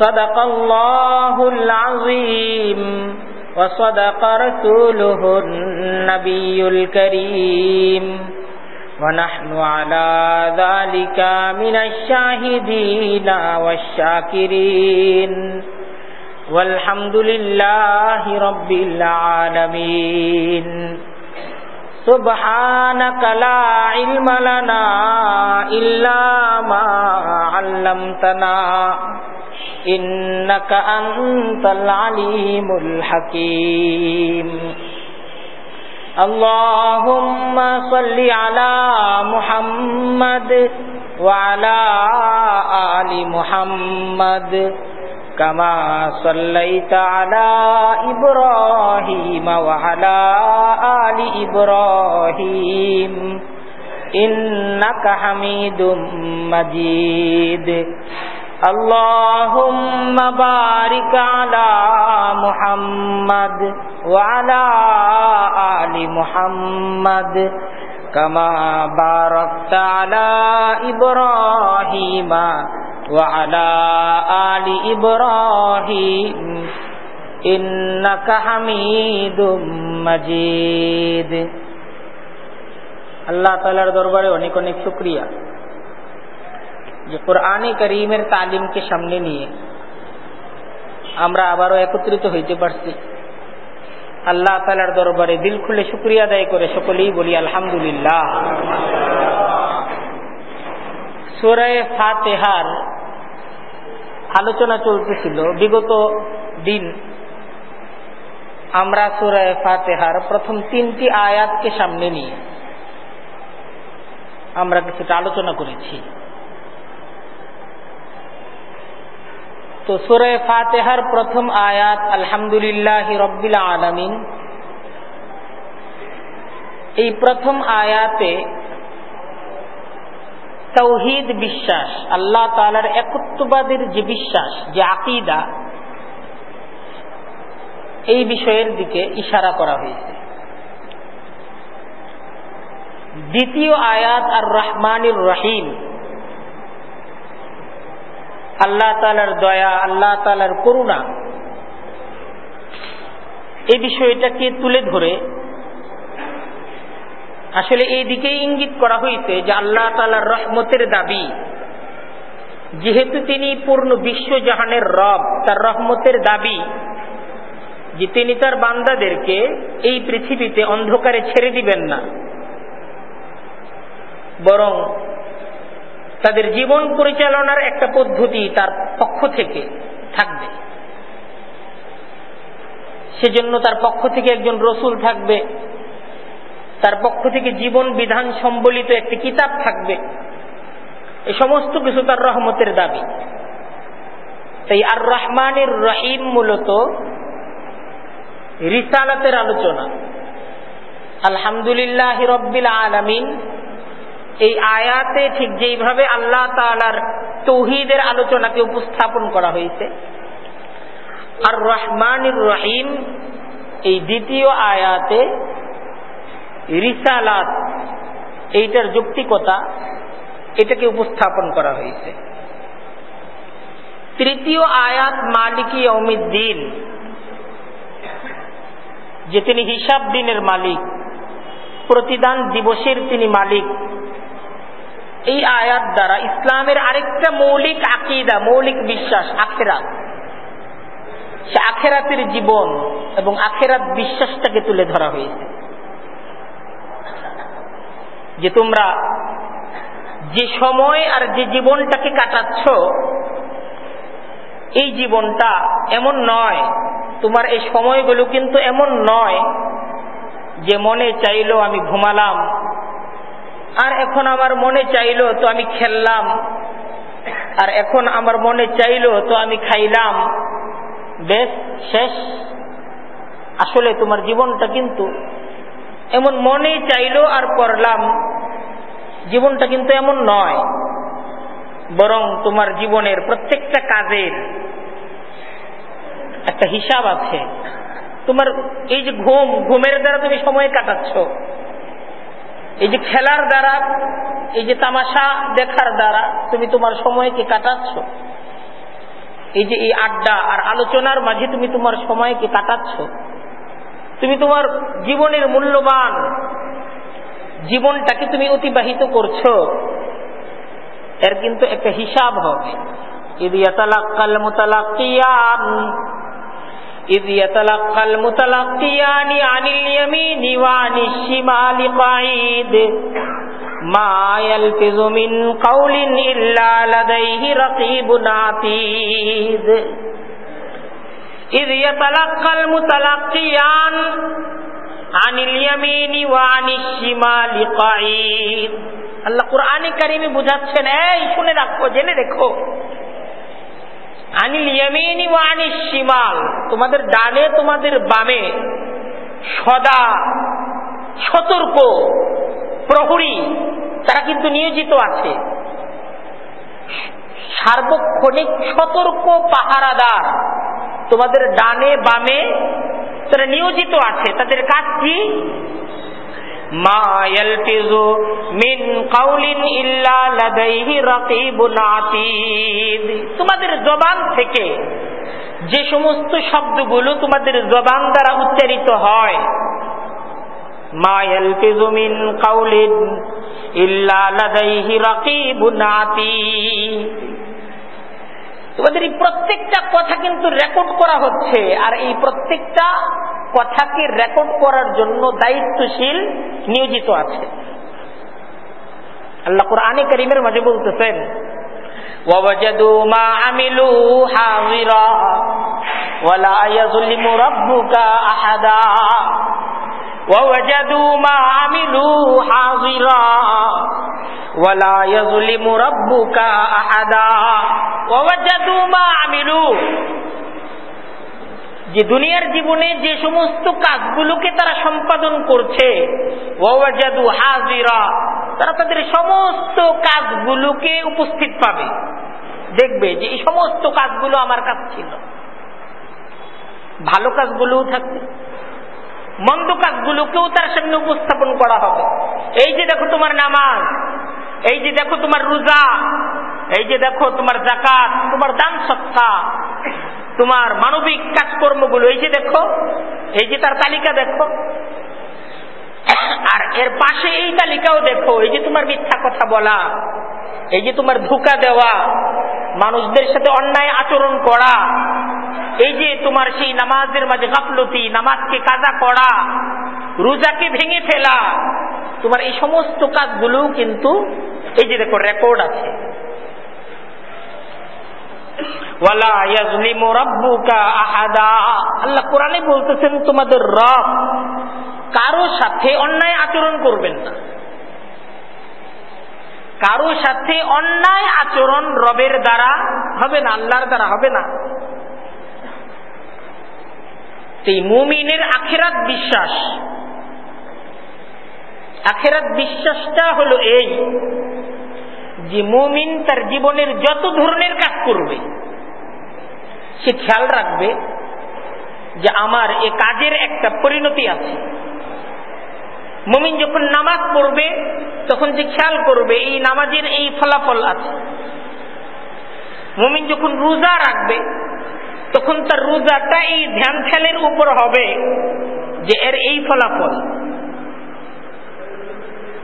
صدق الله العظيم وصدق رسوله النبي الكريم ونحن على ذلك من الشاهدين والشاكرين والحمد لله رب العالمين سبحانك لا علم لنا إلا ما علمتنا إنك أنت العليم الحكيم اللهم صل على محمد وعلى آل محمد كما صليت على إبراهيم وعلى آل إبراهيم إنك حميد مجيد اللهم بارك على محمد وعلى آل محمد كما باركت على إبراهيم وعلى آل إبراهيم إنك حميد مجيد আল্লাহ তালার দরবারে অনেক অনেক শুক্রিয়া যে কোরআনে করিমের তালিমকে সামনে নিয়ে আমরা আবারও একত্রিত হইতে পারছি। আল্লাহ তালার দরবারে দিল খুলে শুক্রিয়া আদায় করে সকলেই বলি, আলহামদুলিল্লাহ। সুরায় ফাতেহার আলোচনা চলতেছিল। বিগত দিন আমরা সুরায় ফাতেহার প্রথম তিনটি আয়াতকে সামনে নিয়ে আমরা কিছুটা আলোচনা করেছি। তো সুরায় ফাতেহার প্রথম আয়াত, আলহামদুলিল্লাহ রব্বিল আলমিন এই প্রথম আয়াতে তৌহিদ বিশ্বাস, আল্লাহ তালার একত্ববাদের যে বিশ্বাস, যে আকিদা, এই বিষয়ের দিকে ইশারা করা হয়েছে। দ্বিতীয় আয়াত আর রহমানুর রহিম আল্লাহ তালার দয়া, আল্লাহ তালার করুণা। এই বিষয়টাকে তুলে ধরে আসলে এই দিকেই ইঙ্গিত করা হয়েছে যে আল্লাহ তালার রহমতের দাবি, যেহেতু তিনি পূর্ণ বিশ্বজাহানের রব, তার রহমতের দাবি যে তিনি তার বান্দাদেরকে এই পৃথিবীতে অন্ধকারে ছেড়ে দিবেন না। বরং তাদের জীবন পরিচালনার একটা পদ্ধতি তার পক্ষ থেকে থাকবে। সেজন্য তার পক্ষ থেকে একজন রসুল থাকবে। তার পক্ষ থেকে জীবন বিধান সম্বলিত একটি কিতাব থাকবে। এই সমস্ত কিছু তার রহমতের দাবি। তাই আর রহমানের রহিম মূলত রিসালাতের আলোচনা। আলহামদুলিল্লাহ রব্বিল আলমিন এই আয়াতে ঠিক যেইভাবে আল্লাহ তালার তৌহিদের আলোচনাকে উপস্থাপন করা হয়েছে। আর রহমানুর রহিম এই দ্বিতীয় আয়াতে রিসালাত, এইটার যৌক্তিকতা, এটাকে উপস্থাপন করা হয়েছে। তৃতীয় আয়াত মালিকি অমিদ্দিন যে তিনি হিসাব দিনের মালিক, প্রতিদান দিবসের তিনি মালিক। এই আয়াত দ্বারা ইসলামের আরেকটা মৌলিক আকিদা, মৌলিক বিশ্বাস, আখেরাত। সে আখেরাতের জীবন এবং আখেরাত বিশ্বাসটাকে তুলে ধরা হয়েছে। যে তোমরা যে সময় আর যে জীবনটাকে কাটাচ্ছ, এই জীবনটা এমন নয়, তোমার এই সময়গুলো কিন্তু এমন নয় যে মনে চাইলো আমি ঘুমালাম আর এখন আমার মনে চাইলো তো আমি খেললাম। আর এখন আমার মনে চাইলো তো আমি খাইলাম। বেশ, শেষ। আসলে তোমার জীবনটা কিন্তু এমন মনে চাইলো আর করলাম। জীবনটা কিন্তু এমন নয়, বরং তোমার জীবনের প্রত্যেকটা কাজের একটা হিসাব আছে। তোমার এই যে ঘুম, ঘুমের দ্বারা তুমি সময় কাটাচ্ছ এই যে খেলার দ্বারা, এই যে তামাশা দেখার দ্বারা তুমি তোমার সময়কে কাটাচ্ছ। এই যে এই আড্ডা আর আলোচনার মাঝে তুমি তোমার সময়কে কাটাচ্ছ। তুমি তোমার জীবনের মূল্যবান জীবনটাকে তুমি অতিবাহিত করছ। এর কিন্তু একটা হিসাব হবে। মুতালাক্কিয়ানি আনিল ইয়ামিনি ওয়া আনিশ শিমালি কাঈদ মা ইয়ালফিযু মিন কাওলিন ইল্লা লাদাইহি রাকীবুন আতীদ ইদ ইয়াতালাক্কাল মুতালাক্কিয়ান আনিল ইয়ামিনি ওয়া আনিশ শিমালি কাঈদ আল্লাহ কোরআনে কারিমে বুঝাচ্ছেন, এই শুনে রাখো, জেনে রেখো। আনিল ইয়ামিনি ওয়া তোমাদের ডানে, তোমাদের বামে। সদা সতর্ক, প্রহরী। তারা কিন্তু নিয়োজিত আছে। সার্বক্ষণিক সতর্ক পাহারাদার। তোমাদের ডানে, বামে তারা নিয়োজিত আছে। তাদের কাজ কি? মা মিন কাউলিন তোমাদের জবান থেকে যে সমস্ত শব্দগুলো তোমাদের জবান দ্বারা উচ্চারিত হয়, মা কাউলিন ইল্লা লাদাইহি রাকিবুন তোমাদের এই প্রত্যেকটা কথা কিন্তু রেকর্ড করা হচ্ছে আর এই প্রত্যেকটা কথাকে রেকর্ড করার জন্য দায়িত্বশীল নিয়োজিত আছে আল্লাহ কোরআনে করিমের মাঝে বলতেছেন ووجدوا ما عملوا حاضرا ولا يظلم ربك أحدا ووجدوا ما عملوا حاضرا ولا يظلم ربك أحدا ووجدوا ما عملوا যে দুনিয়ার জীবনে যে সমস্ত কাজগুলোকে তারা সম্পাদন করছে ওয়াজাদু হাজিরা তারা তাদের সমস্ত কাজগুলোকে উপস্থিত পাবে দেখবে যে এই সমস্ত কাজগুলো আমার কাছে ছিল ভালো কাজগুলোও থাকবে মন্দ কাজগুলোকেও তার সামনে উপস্থাপন করা হবে। এই যে দেখো তোমার নামাজ, এই যে দেখো তোমার রোজা, এই যে দেখো তোমার জাকাত তোমার দান সত্তা তোমার মানবিক কাজকর্মগুলো, এই যে দেখো, এই যে তার তালিকা দেখো আর এর পাশে এই তালিকাও দেখো, এই যে তোমার মিথ্যা কথা বলা, এই যে তোমার ধোকা দেওয়া, মানুষদের সাথে অন্যায় আচরণ করা, এই যে তোমার সেই নামাজের মাঝে গাফলতি, নামাজকে কাজা করা, রোজাকে ভেঙে ফেলা, তোমার এই সমস্ত কাজগুলো কিন্তু এই যে দেখো রেকর্ড আছে। আল্লাহ কোরআনে বলতেছেন তোমাদের রব কারও সাথে অন্যায় আচরণ করবেন না। কারও সাথে অন্যায় আচরণ রবের দ্বারা হবে না, আল্লাহর দ্বারা হবে না। সেই মুমিনের আখেরাত বিশ্বাস, আখেরাত বিশ্বাসটা হলো এই যে মুমিন তার জীবনের যত ধরনের কাজ করবে, সে খেয়াল রাখবে যে আমার এ কাজের একটা পরিণতি আছে। মুমিন যখন নামাজ পড়বে, তখন যে খেয়াল করবে, এই নামাজের এই ফলাফল আছে। মুমিন যখন রোজা রাখবে, তখন তার রোজাটা এই ধ্যান খেলের উপর হবে যে এর এই ফলাফল।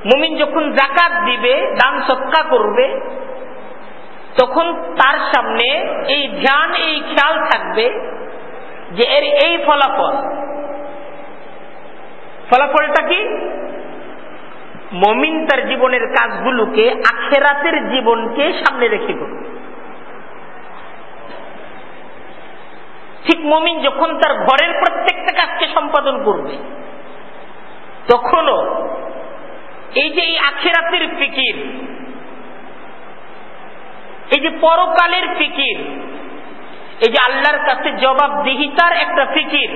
মুমিন যখন জাকাত দিবে, দান সৎকা করবে, তখন তার সামনে এই ধ্যান, এই খেয়াল থাকবে যে এর এই ফলাফল। ফলাফলটা কি? মমিন তার জীবনের কাজগুলোকে আখেরাতের জীবনকে সামনে রেখে করবে ঠিক মমিন যখন তার ঘরের প্রত্যেকটা কাজকে সম্পাদন করবে, তখনও এই যে এই আখেরাতের ফিকির, এই যে পরকালের ফিকির, এই যে আল্লাহর কাছে জবাবদিহিতার একটা ফিকির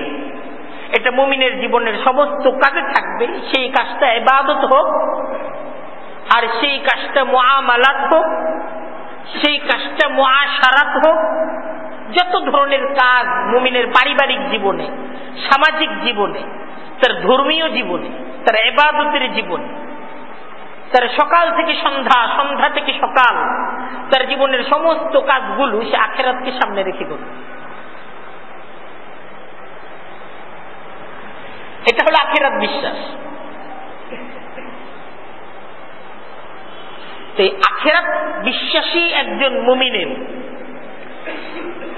এটা মুমিনের জীবনের সমস্ত কাজে থাকবে, সেই কাজটা এবাদত হোক, আর সেই কাজটা মহামালাত হোক, সেই কাজটা মহাসারাত হোক, যত ধরনের কাজ মুমিনের পারিবারিক জীবনে, সামাজিক জীবনে, তার ধর্মীয় জীবনে, তার এবাদতের জীবনে, তার সকাল থেকে সন্ধ্যা সন্ধ্যা থেকে সকাল, তার জীবনের সমস্ত কাজগুলো সে আখেরাতকে সামনে রেখে করবে এটা হলো আখেরাত বিশ্বাস। আখেরাত বিশ্বাসী একজন মুমিনের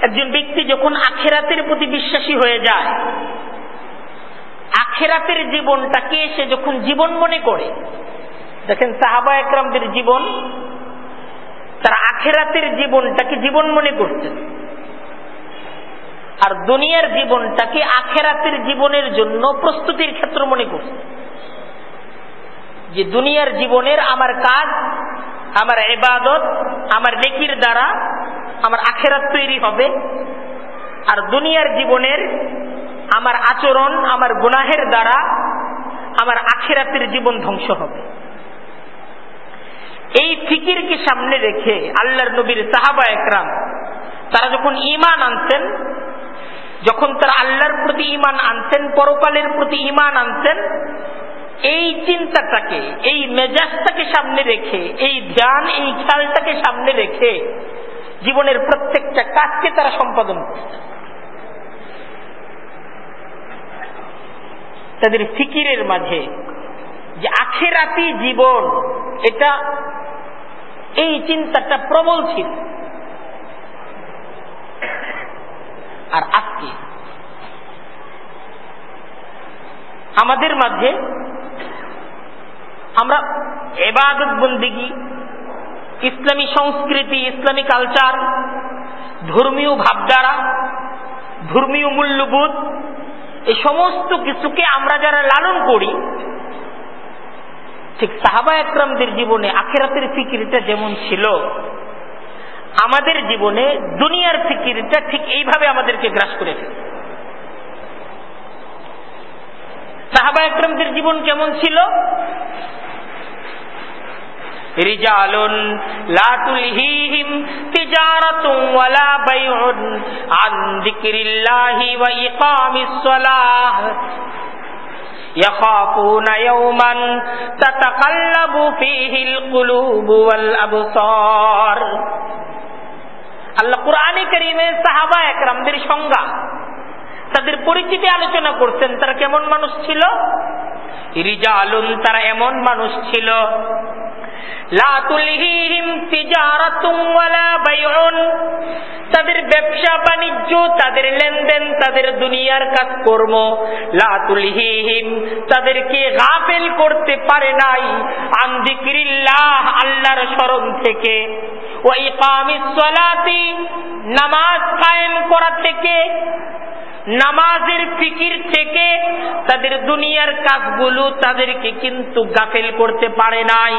একজন ব্যক্তি যখন আখেরাতের প্রতি বিশ্বাসী হয়ে যায়, আখেরাতের জীবনটাকে সে যখন জীবন মনে করে, দেখেন সাহাবা একরামদের জীবন, তারা আখেরাতের জীবনটাকে জীবন মনে করতেন। আর দুনিয়ার জীবনটাকে আখেরাতের জীবনের জন্য প্রস্তুতির ক্ষেত্র মনে করছে। যে দুনিয়ার জীবনের আমার কাজ, আমার এবাদত আমার নেকির দ্বারা আমার আখেরাত তৈরি হবে। আর দুনিয়ার জীবনের আমার আচরণ, আমার গুনাহের দ্বারা আমার আখেরাতের জীবন ধ্বংস হবে। এই ফিকিরকে সামনে রেখে আল্লাহর নবীর সাহাবা একরাম তারা যখন ইমান আনতেন যখন তারা আল্লাহর প্রতি ইমান আনতেন পরকালের প্রতি ইমান আনতেন এই চিন্তাটাকে, এই মেজাজটাকে সামনে রেখে, এই ধ্যান, এই খেয়ালটাকে সামনে রেখে জীবনের প্রত্যেকটা কাজকে তারা সম্পাদন করতেন তাদের ফিকিরের মাঝে যে আখেরাতি জীবন, এটা এই চিন্তাটা প্রবল ছিল। আর আজকে আমাদের মাঝে আমরা এবাদত বন্দিগি, ইসলামী সংস্কৃতি, ইসলামী কালচার, ধর্মীয় ভাবধারা, ধর্মীয় মূল্যবোধ এই সমস্ত কিছুকে আমরা যারা লালন করি, ঠিক সাহাবা একরামদের জীবনে আখেরাতের ফিকিরটা যেমন ছিল আমাদের জীবনে দুনিয়ার ফিকিরটা ঠিক এইভাবে আমাদেরকে গ্রাস করে ফেলে। সাহাবা একরামদের জীবন কেমন ছিল? সালাহ। يخافون يوما تتقلب فيه القلوب والأبصار আল্লাহ কোরআনে করিমে সাহাবা একরামদের সংজ্ঞা তাদের পরিচিতি আলোচনা করছেন তারা কেমন মানুষ ছিল রিজা আলুন তারা এমন মানুষ ছিল তাদের ব্যবসা বাণিজ্য, তাদের লেনদেন, তাদের দুনিয়ার কাজকর্ম লাতুলহিম তাদেরকে করতে পারে নাই। আল্লাহর স্মরণ থেকে। ওই কামিসলাতি নামাজ কায়েম করা থেকে। নামাজের ফিকির থেকে তাদের দুনিয়ার কাজগুলো তাদেরকে কিন্তু গাফেল করতে পারে নাই।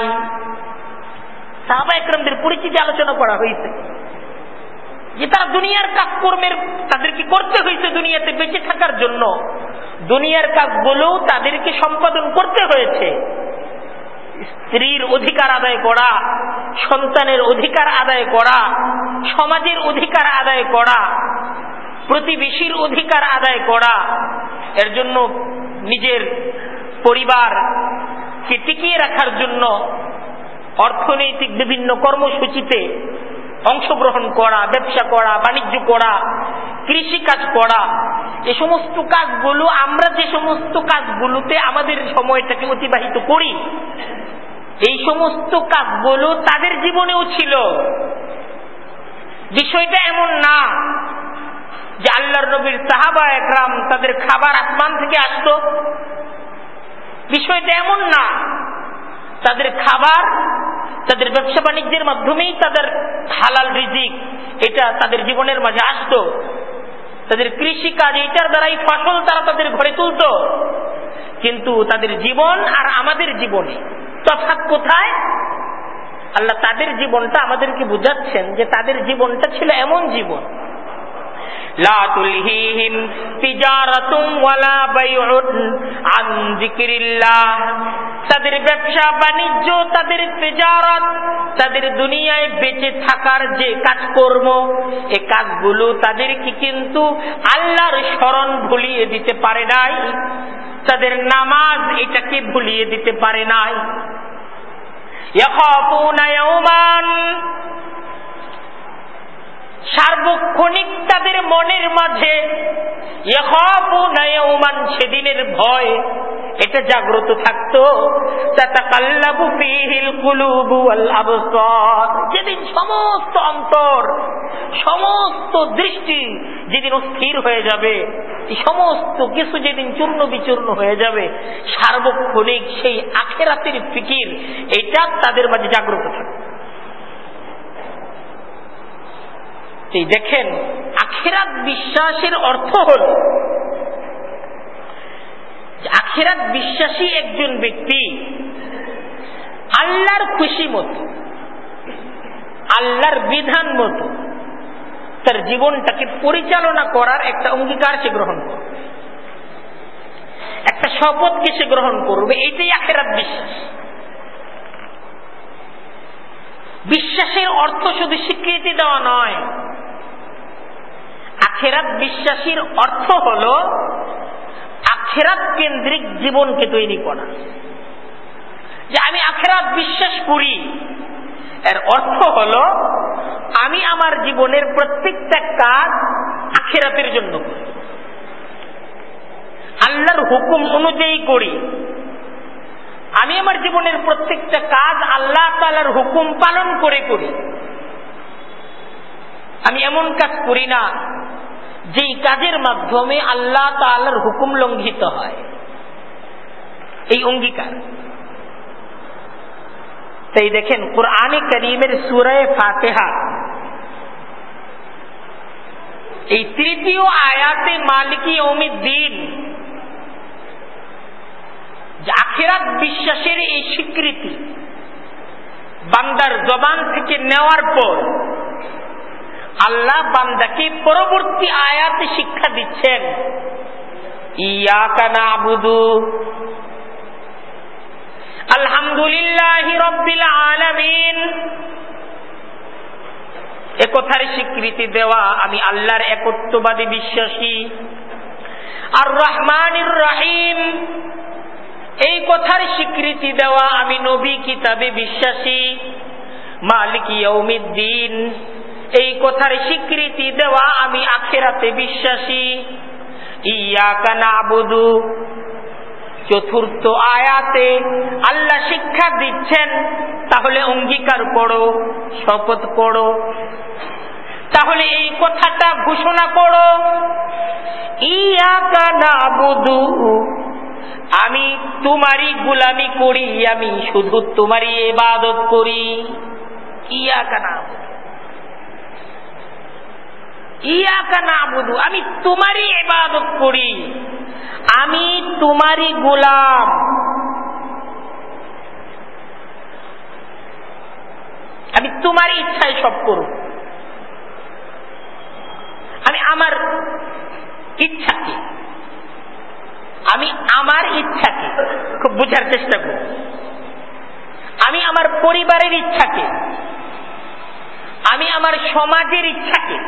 সাহাবা একরমদের পরিচিতি আলোচনা করা হয়েছে। যে তারা দুনিয়ার কাজ কর্মের, তাদেরকে করতে হয়েছে দুনিয়াতে বেঁচে থাকার জন্য। দুনিয়ার কাজগুলো তাদেরকে সম্পাদন করতে হয়েছে। স্ত্রীর অধিকার আদায় করা, সন্তানের অধিকার আদায় করা, সমাজের অধিকার আদায় করা, প্রতিবেশীর অধিকার আদায় করা, এর জন্য নিজের পরিবারকে টিকিয়ে রাখার জন্য অর্থনৈতিক বিভিন্ন কর্মসূচিতে অংশগ্রহণ করা, ব্যবসা করা, বাণিজ্য করা কৃষি কাজ করা, এ সমস্ত কাজগুলো, আমরা যে সমস্ত কাজগুলোতে আমাদের সময়টাকে অতিবাহিত করি, এই সমস্ত কাজগুলো তাদের জীবনেও ছিল। বিষয়টা এমন না যে আল্লাহর নবীর সাহাবা একরাম তাদের খাবার আসমান থেকে আসতো। বিষয়টা এমন না তাদের খাবার, তাদের ব্যবসা বাণিজ্যের মাধ্যমেই তাদের হালাল রিজিক, এটা তাদের জীবনের মাঝে আসত। তাদের কৃষি কাজ এটার দ্বারাই ফসল তারা তাদের ঘরে তুলত। কিন্তু তাদের জীবন আর আমাদের জীবনে তফাৎ কোথায়? আল্লাহ তাদের জীবনটা আমাদেরকে বুঝাচ্ছেন যে তাদের জীবনটা ছিল এমন জীবন। لا تلهيهم تجارة ولا بيع عن ذكر الله তাদের ব্যবসা বাণিজ্য তাদের তেজারত তাদের দুনিয়ায় বেঁচে থাকার যে কাজকর্ম এ কাজগুলো তাদেরকে কিন্তু আল্লাহর স্মরণ ভুলিয়ে দিতে পারে নাই তাদের নামাজ এটাকে ভুলিয়ে দিতে পারে নাই সার্বক্ষণিক তাদের মনের মাঝে সেদিনের ভয়, এটা জাগ্রত থাকতো। যেদিন সমস্ত অন্তর, সমস্ত দৃষ্টি যেদিন স্থির হয়ে যাবে সমস্ত কিছু যেদিন চূর্ণ বিচূর্ণ হয়ে যাবে, সার্বক্ষণিক সেই আখেরাতের ফিকির, এটা তাদের মাঝে জাগ্রত থাকবে দেখেন, আখেরাত বিশ্বাসের অর্থ হল আখেরাত বিশ্বাসী একজন ব্যক্তি আল্লাহর খুশি মতো, আল্লাহর বিধান মতো তার জীবনটাকে পরিচালনা করার একটা অঙ্গীকার সে গ্রহণ করবে। একটা শপথকে সে গ্রহণ করবে, এটাই আখেরাত বিশ্বাস। বিশ্বাসের অর্থ শুধু স্বীকৃতি দেওয়া নয়। আখেরাত বিশ্বাসীর অর্থ হল আখেরাত কেন্দ্রিক জীবনকে তৈরি করা। যে আমি আখেরাত বিশ্বাস করি, এর অর্থ হল আমি আমার জীবনের প্রত্যেকটা কাজ আখেরাতের জন্য করি। আল্লাহর হুকুম অনুযায়ী করি। আমি আমার জীবনের প্রত্যেকটা কাজ আল্লাহ তালার হুকুম পালন করে করি। আমি এমন কাজ করি না, যেই কাজের মাধ্যমে আল্লাহ তালার হুকুম লঙ্ঘিত হয়। এই অঙ্গীকার। তাই দেখেন, কোরআনে করিমের সুরায় ফাতেহা, এই তৃতীয় আয়াতে মালিকি অমিদ্দিন আখেরাত বিশ্বাসের এই স্বীকৃতি বান্দার জবান থেকে নেওয়ার পর আল্লাহ বান্দাকে পরবর্তী আয়াতে শিক্ষা দিচ্ছেন ইয়াকানা আবুদু আলহামদুলিল্লাহ রব্বিল স্বীকৃতি দেওয়া আমি আল্লাহর একত্ববাদী বিশ্বাসী। আর রহমানির রাহিম। এই কথার স্বীকৃতি দেওয়া আমি নবী কিতাবে বিশ্বাসী। মালিক ইয়ৌমিদ্দিন এই কথার স্বীকৃতি দেওয়া আমি আখেরাতে বিশ্বাসী। ইয়া কানা আবুদু চতুর্থ আয়াতে আল্লাহ শিক্ষা দিচ্ছেন, তাহলে অঙ্গীকার করো শপথ করো তাহলে এই কথাটা ঘোষণা করো ইয়া কানা আবুদু আমি তোমারই গুলামি করি, আমি শুধু তোমারই এবাদত করি। ইয়া কানা ইয়াকা না বুধু? আমি তোমারই এবাদত করি। আমি তোমারই গোলাম। আমি তোমার ইচ্ছায় সব করব। আমি আমার ইচ্ছাকে আমি আমার ইচ্ছাকে, খুব বুঝার চেষ্টা করি। আমি আমার পরিবারের ইচ্ছাকে, আমি আমার সমাজের ইচ্ছাকে,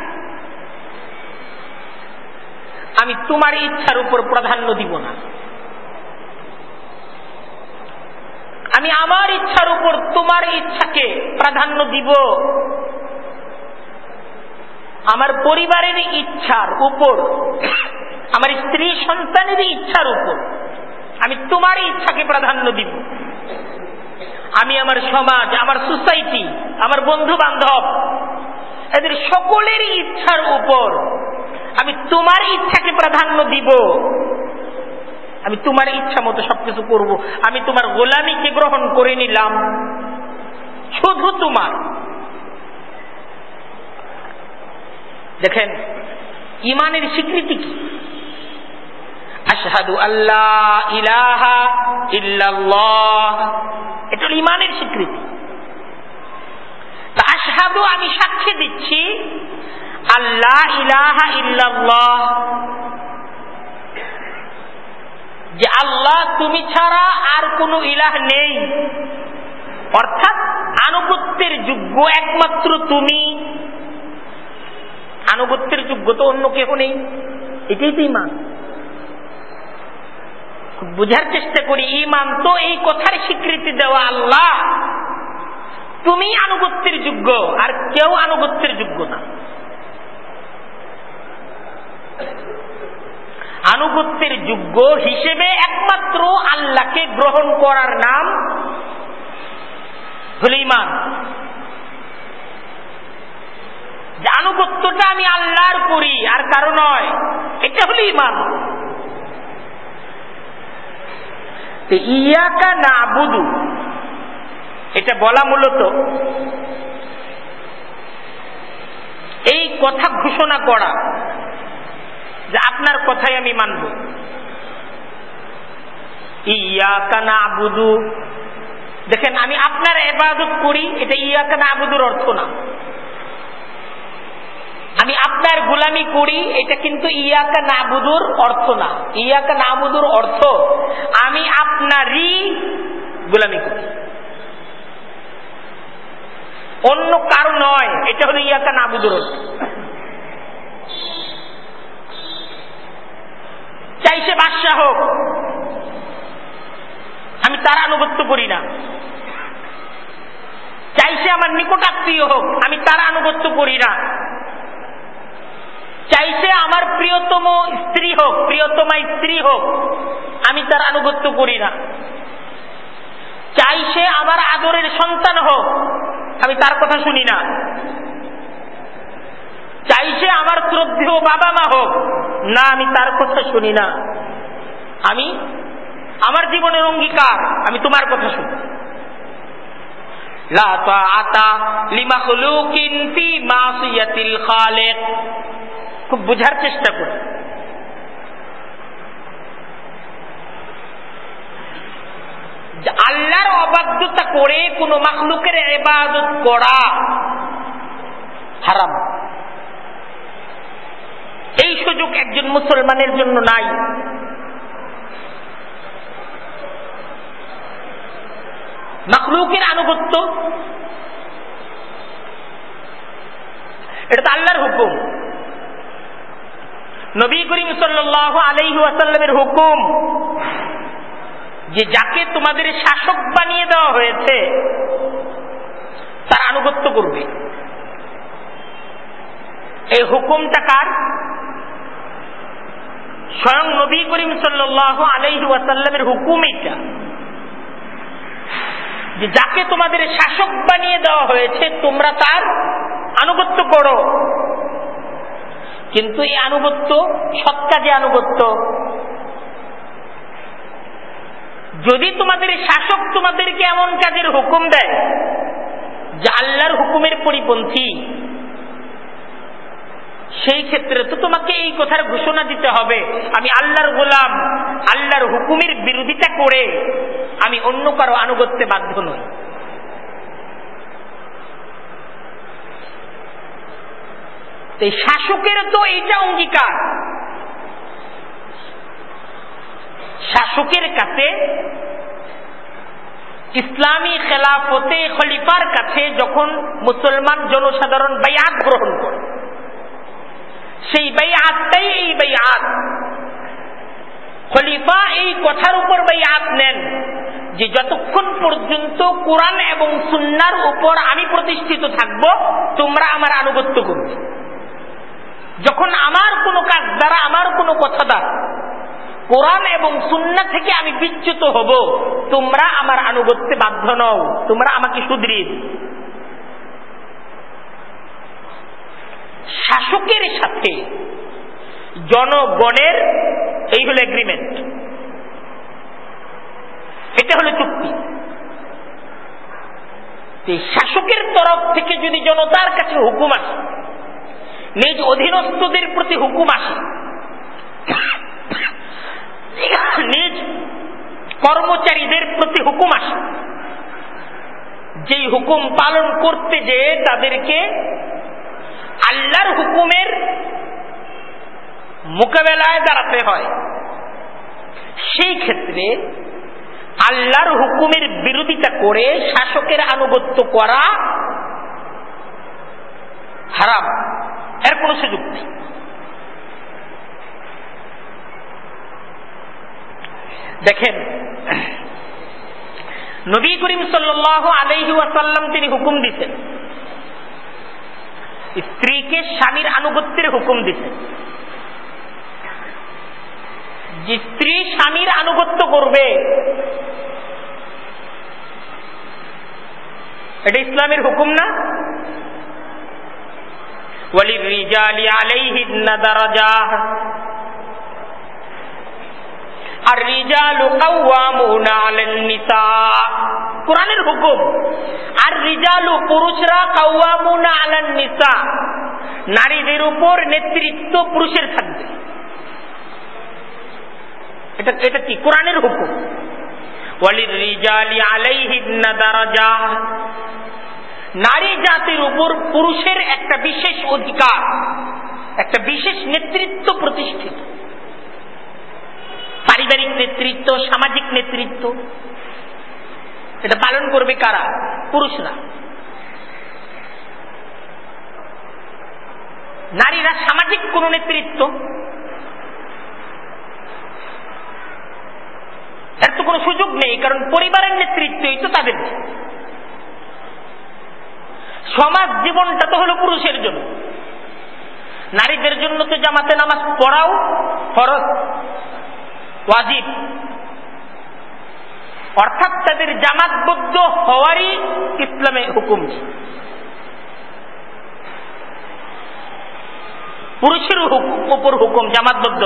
আমি তোমার ইচ্ছার উপর প্রাধান্য দিব না। আমি আমার ইচ্ছার উপর তোমার ইচ্ছাকে প্রাধান্য দিব। আমার পরিবারের ইচ্ছার উপর আমার স্ত্রী সন্তানের ইচ্ছার উপর। আমি তোমার ইচ্ছাকে প্রাধান্য দিব। আমি আমার সমাজ, আমার সোসাইটি, আমার বন্ধু বান্ধব এদের সকলের ইচ্ছার উপর আমি তোমার ইচ্ছাকে প্রাধান্য দিব। আমি তোমার ইচ্ছা মতো সবকিছু করব। আমি তোমার গোলামিকে গ্রহণ করে নিলাম। শুধু তোমার। দেখেন, ইমানের স্বীকৃতি কি? আশহাদু আল্লাহ ইলাহা ইল্লাল্লাহ। এটা ইমানের স্বীকৃতি। আশহাদু আমি সাক্ষী দিচ্ছি আল্লাহ ইলাহা ইল্লাল্লাহ। যে আল্লাহ তুমি ছাড়া আর কোন ইলাহ নেই। অর্থাৎ আনুগত্যের যোগ্য একমাত্র তুমি। আনুগত্যের যোগ্য তো অন্য কেউ নেই। এটাই তো ইমান বুঝার চেষ্টা করি ইমান তো এই কথার স্বীকৃতি দেওয়া আল্লাহ। তুমি আনুগত্যের যোগ্য, আর কেউ আনুগত্যের যোগ্য না। আনুগত্যের যোগ্য হিসেবে একমাত্র আল্লাহকে গ্রহণ করার নাম হল ইমান আনুগত্যটা আমি আল্লাহর করি, আর কারও নয়, এটা হল ইমান ইয়াকা না বুধু এটা বলা মূলত এই কথা ঘোষণা করা যে আপনার কথাই আমি মানব। ইয়াকা না আবুদু দেখেন, আমি আপনার এবাদত করি, এটা ইয়াকা না আবুদুর অর্থ না। আমি আপনার গুলামি করি, এটা কিন্তু ইয়াকা নাবুদুর অর্থ না। ইয়াকা নাবুদুর অর্থ, আমি আপনারই গুলামি করি। অন্য কারও নয়, এটা হলো ইয়াকা নাবুদুর অর্থ। চাই সে বাদশাহ হোক, আমি তার আনুগত্য করি না। চাই সে আমার নিকটাত্মীয় হোক, আমি তার আনুগত্য করি না। চাইছে আমার প্রিয়তম স্ত্রী হোক, প্রিয়তমা স্ত্রী হোক, আমি তার আনুগত্য করি না। চাইছে আমার আদরের সন্তান হোক, আমি তার কথা শুনি না। চাইছে আমার শ্রদ্ধেয় বাবা মা হোক, না, আমি তার কথা শুনি না। আমি আমার জীবনের অঙ্গীকার, আমি তোমার কথা শুনি। খুব বুঝার চেষ্টা করি। আল্লাহর অবাধ্যতা করে কোন মাখলুকের এবাদত করা হারাম। এই সুযোগ একজন মুসলমানের জন্য নাই। মাখলুকের আনুগত্য, এটা তো আল্লাহর হুকুম। নবী করিম সাল্লাহ আলহি আসাল্লামের হুকুম যে যাকে তোমাদের শাসক বানিয়ে দেওয়া হয়েছে, তার আনুগত্য করবে। এই হুকুমটা কার? স্বয়ং নবী করিম সাল্লাহ আলহি ওয়াসাল্লামের হুকুম এটা যে যাকে তোমাদের শাসক বানিয়ে দেওয়া হয়েছে, তোমরা তার আনুগত্য করো। কিন্তু এই আনুগত্য সৎ কাজে আনুগত্য? যদি তোমাদের শাসক তোমাদেরকে এমন কাজের হুকুম দেয়, যা আল্লাহর হুকুমের পরিপন্থী, সেই ক্ষেত্রে তো তোমাকে এই কথার ঘোষণা দিতে হবে, আমি আল্লাহর গোলাম, আল্লাহর হুকুমের বিরোধিতা করে আমি অন্য কারও আনুগত্যে বাধ্য নই। শাসকের তো এইটা অঙ্গীকার। শাসকের কাছে, ইসলামী খেলাফতে খলিফার কাছে যখন মুসলমান জনসাধারণ বাইয়াত গ্রহণ করে, সেই বাইয়াতটাই এই বাইয়াত খলিফা এই কথার উপর বাইয়াত নেন যে যতক্ষণ পর্যন্ত কোরআন এবং সুন্নার উপর আমি প্রতিষ্ঠিত থাকব, তোমরা আমার আনুগত্য করবে। যখন আমার কোনো কাজ দ্বারা, আমার কোনো কথা দ্বারা, কোরআন এবং সুন্না থেকে আমি বিচ্যুত হব, তোমরা আমার আনুগত্যে বাধ্য নও, তোমরা আমাকে সুদৃঢ়। শাসকের সাথে জনগণের, এই হলো এগ্রিমেন্ট এটা হলো চুক্তি। শাসকের তরফ থেকে যদি জনতার কাছে হুকুম আসে নিজ অধীনস্থদের প্রতি হুকুম আসে। নিজ কর্মচারীদের প্রতি হুকুম আসে। যেই হুকুম পালন করতে যে তাদেরকে আল্লাহর হুকুমের মোকাবেলায় দাঁড়াতে হয়। সেই ক্ষেত্রে আল্লাহর হুকুমের বিরোধিতা করে শাসকের আনুগত্য করা হারাম। এর কোন সুযোগ নেই। দেখেন, নবী করিম সাল্লাহ আলহি ওয়াসাল্লাম তিনি হুকুম দিতেন। স্ত্রীকে স্বামীর আনুগত্যের হুকুম দিতেন। যে স্ত্রী স্বামীর আনুগত্য করবে, এটা ইসলামের হুকুম না? وللرجال عليهن درجات الرجال قوامون على النساء কোরআনের হুকুম আর রিজালু পুরুষরা কাওয়ামুনা আলান নিসা নারীদের উপর নেতৃত্ব পুরুষের থাকবে এটা এটা কি কোরআনের হুকুম ওয়ালির রিজালি আলাইহিন্না দারাজা নারী জাতির উপর পুরুষের একটা বিশেষ অধিকার, একটা বিশেষ নেতৃত্ব প্রতিষ্ঠিত। পারিবারিক নেতৃত্ব, সামাজিক নেতৃত্ব, এটা পালন করবে কারা? পুরুষরা। নারীরা সামাজিক কোন নেতৃত্ব, এর তো কোনো সুযোগ নেই, কারণ পরিবারের নেতৃত্বই তো তাদের সমাজ জীবনটা তো হলো পুরুষের জন্য। নারীদের জন্য তো জামাতে নামাজ পড়াও ফরজ, ওয়াজিব। অর্থাৎ তাদের জামাতবদ্ধ হওয়ারই ইসলামে হুকুম। পুরুষের উপর হুকুম, জামাতবদ্ধ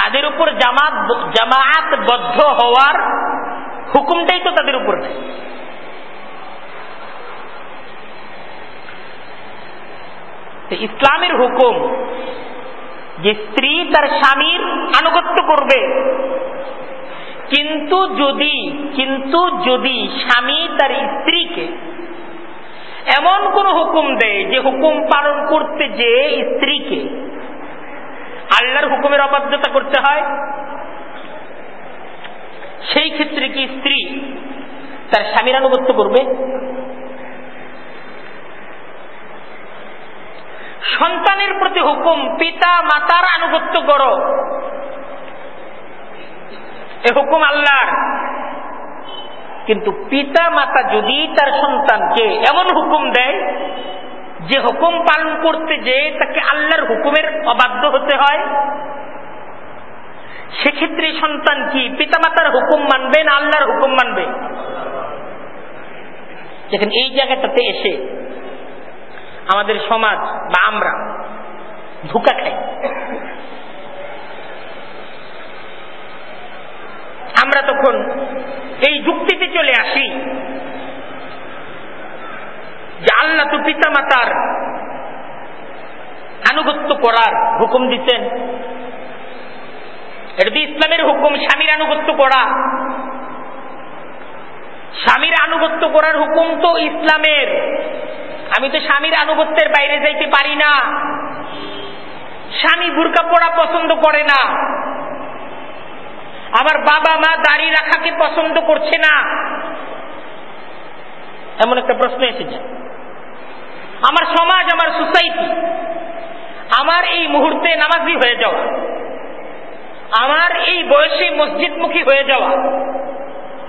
তাদের উপর জামাত, জামায়াতবদ্ধ হওয়ার হুকুমটাই তো তাদের উপর নেই। ইসলামের হুকুম যে স্ত্রী তার স্বামীর আনুগত্য করবে। কিন্তু যদি কিন্তু যদি স্বামী তার স্ত্রীকে এমন কোন হুকুম দেয় যে হুকুম পালন করতে যে স্ত্রীকে আল্লাহর হুকুমের অবাধ্যতা করতে হয়, সেই ক্ষেত্রে কি স্ত্রী তার স্বামীর আনুগত্য করবে? সন্তানের প্রতি হুকুম, পিতা, মাতার আনুগত্য করো। এ হুকুম আল্লাহর। কিন্তু পিতা, মাতা যদি তার সন্তানকে এমন হুকুম দেয়, যে হুকুম পালন করতে যে তাকে আল্লাহর হুকুমের অবাধ্য হতে হয়, সেক্ষেত্রে সন্তান কি পিতামাতার হুকুম মানবে না আল্লাহর হুকুম মানবে? দেখেন, এই জায়গাটাতে এসে আমাদের সমাজ বা আমরা ধোকা খাই। আমরা তখন এই যুক্তিতে চলে আসি যে আল্লাহ তো পিতা মাতার আনুগত্য করার হুকুম দিতেন। এটা তো ইসলামের হুকুম, স্বামীর আনুগত্য করা। স্বামীর আনুগত্য করার হুকুম তো ইসলামের আমি তো স্বামীর আনুগত্যের বাইরে যাইতে পারি না। স্বামী বুরকা পড়া পছন্দ করে না। আমার বাবা মা দাড়ি রাখাকে পছন্দ করছে না। এমন একটা প্রশ্ন এসেছে। আমার সমাজ, আমার সোসাইটি, আমার এই মুহূর্তে নামাজি হয়ে যাওয়া, আমার এই বয়সে মসজিদমুখী হয়ে যাওয়া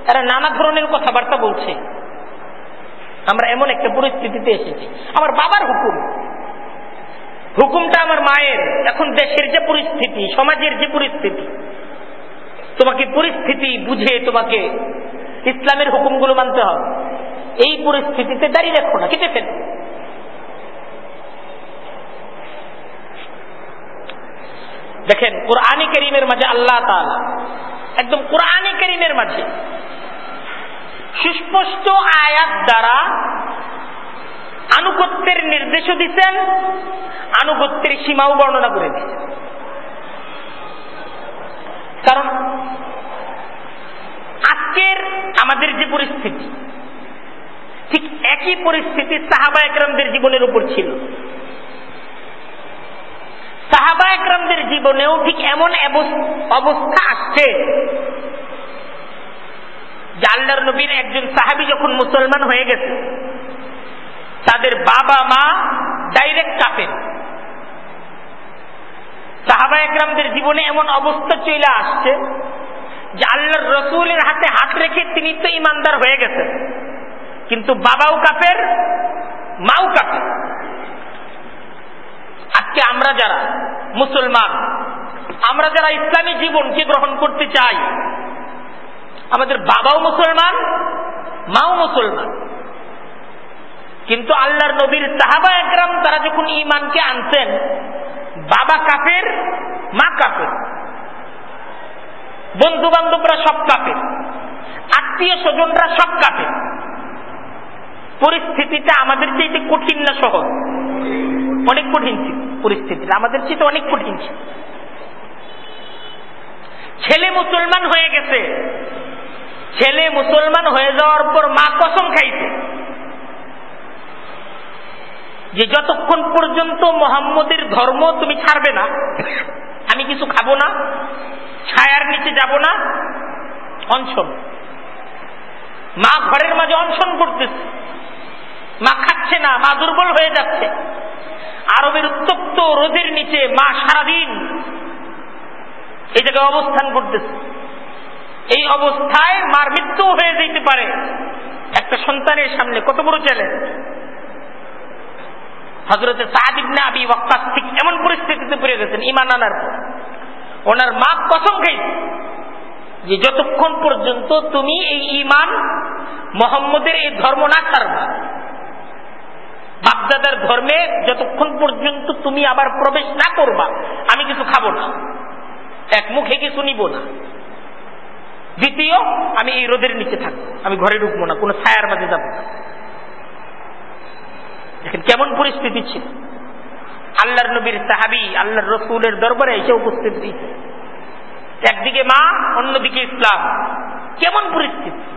তারা নানা ধরনের কথাবার্তা বলছে। আমরা এমন একটা পরিস্থিতিতে এসেছি। আমার বাবার হুকুম। হুকুমটা আমার মায়ের। এখন দেশের যে পরিস্থিতি, সমাজের যে পরিস্থিতি, তোমাকে পরিস্থিতি বুঝে তোমাকে ইসলামের হুকুমগুলো মানতে হবে। এই পরিস্থিতিতে দাঁড়িয়ে রাখো না, কেটে ফেলো। দেখেন, কোরআনে করিমের মাঝে আল্লাহ তালা একদম কোরআনে করিমের মাঝে সুস্পষ্ট আয়াত দ্বারা আনুগত্যের নির্দেশও দিচ্ছেন, আনুগত্যের সীমাও বর্ণনা করে দিচ্ছেন। কারণ আজকের আমাদের যে পরিস্থিতি, ঠিক একই পরিস্থিতি সাহাবা একরামদের জীবনের উপর ছিল। সাহাবা একরামদের জীবনেও ঠিক এমন অবস্থা আসছে যে আল্লাহর নবীর একজন সাহাবি যখন মুসলমান হয়ে গেছে, তাদের বাবা মা ডাইরেক্ট কাপের সাহাবা একরামদের জীবনে এমন অবস্থা চলে আসছে যে আল্লাহর রসুলের হাতে হাত রেখে তিনি তো ইমানদার হয়ে গেছেন। কিন্তু বাবাও কাপের মাও কাপের আজকে আমরা যারা মুসলমান, আমরা যারা ইসলামী জীবনকে গ্রহণ করতে চাই আমাদের বাবাও মুসলমান, মাও মুসলমান। কিন্তু আল্লাহর নবীর সাহাবা একরাম তারা যখন ইমানকে আনছেন, বাবা কাপের মা কাপের বন্ধু বান্ধবরা সব কাপের আত্মীয় স্বজনরা সব কাপের পরিস্থিতিটা আমাদের চাইতে কঠিন না সহজ। অনেক কঠিন ছিল পরিস্থিতিটা। আমাদের চাইতে অনেক কঠিন ছিল। ছেলে মুসলমান হয়ে গেছে। ছেলে মুসলমান হয়ে যাওয়ার পর মা কসম খাইছে। যে যতক্ষণ পর্যন্ত মোহাম্মদের ধর্ম তুমি ছাড়বে না, আমি কিছু খাব না, ছায়ার নিচে যাব না, অনশন। মা ঘরের মাঝে অনশন করতেছে। মা খাচ্ছে না, মা দুর্বল হয়ে যাচ্ছে। আরবের উত্তপ্ত রোদের নিচে মা সারাদিন এই জায়গায় অবস্থান করতেছে। এই অবস্থায় মার মৃত্যু হয়ে যেতে পারে। একটা সন্তানের সামনে কত বড় চ্যালেঞ্জ হজরতে সাহাদিবনে আবি ওয়াক্কাস ঠিক এমন পরিস্থিতিতে পড়ে গেছেন ইমান আনার পর। ওনার মা কসম খাইছে যে যতক্ষণ পর্যন্ত তুমি এই ইমান মোহাম্মদের এই ধর্ম না ছাড়বা, বাপদাদার ধর্মে যতক্ষণ পর্যন্ত তুমি আবার প্রবেশ না করবা, আমি কিছু খাব না। এক মুখে কিছু নিব না। দ্বিতীয়, আমি এই রোদের নিচে থাকব। আমি ঘরে ঢুকবো না, কোনো ছায়ার মাঝে যাব না। দেখেন কেমন পরিস্থিতি ছিল। আল্লাহর নবীর সাহাবি, আল্লাহর রসুলের দরবারে এসে উপস্থিত দিয়েছে একদিকে মা, অন্যদিকে ইসলাম। কেমন পরিস্থিতি?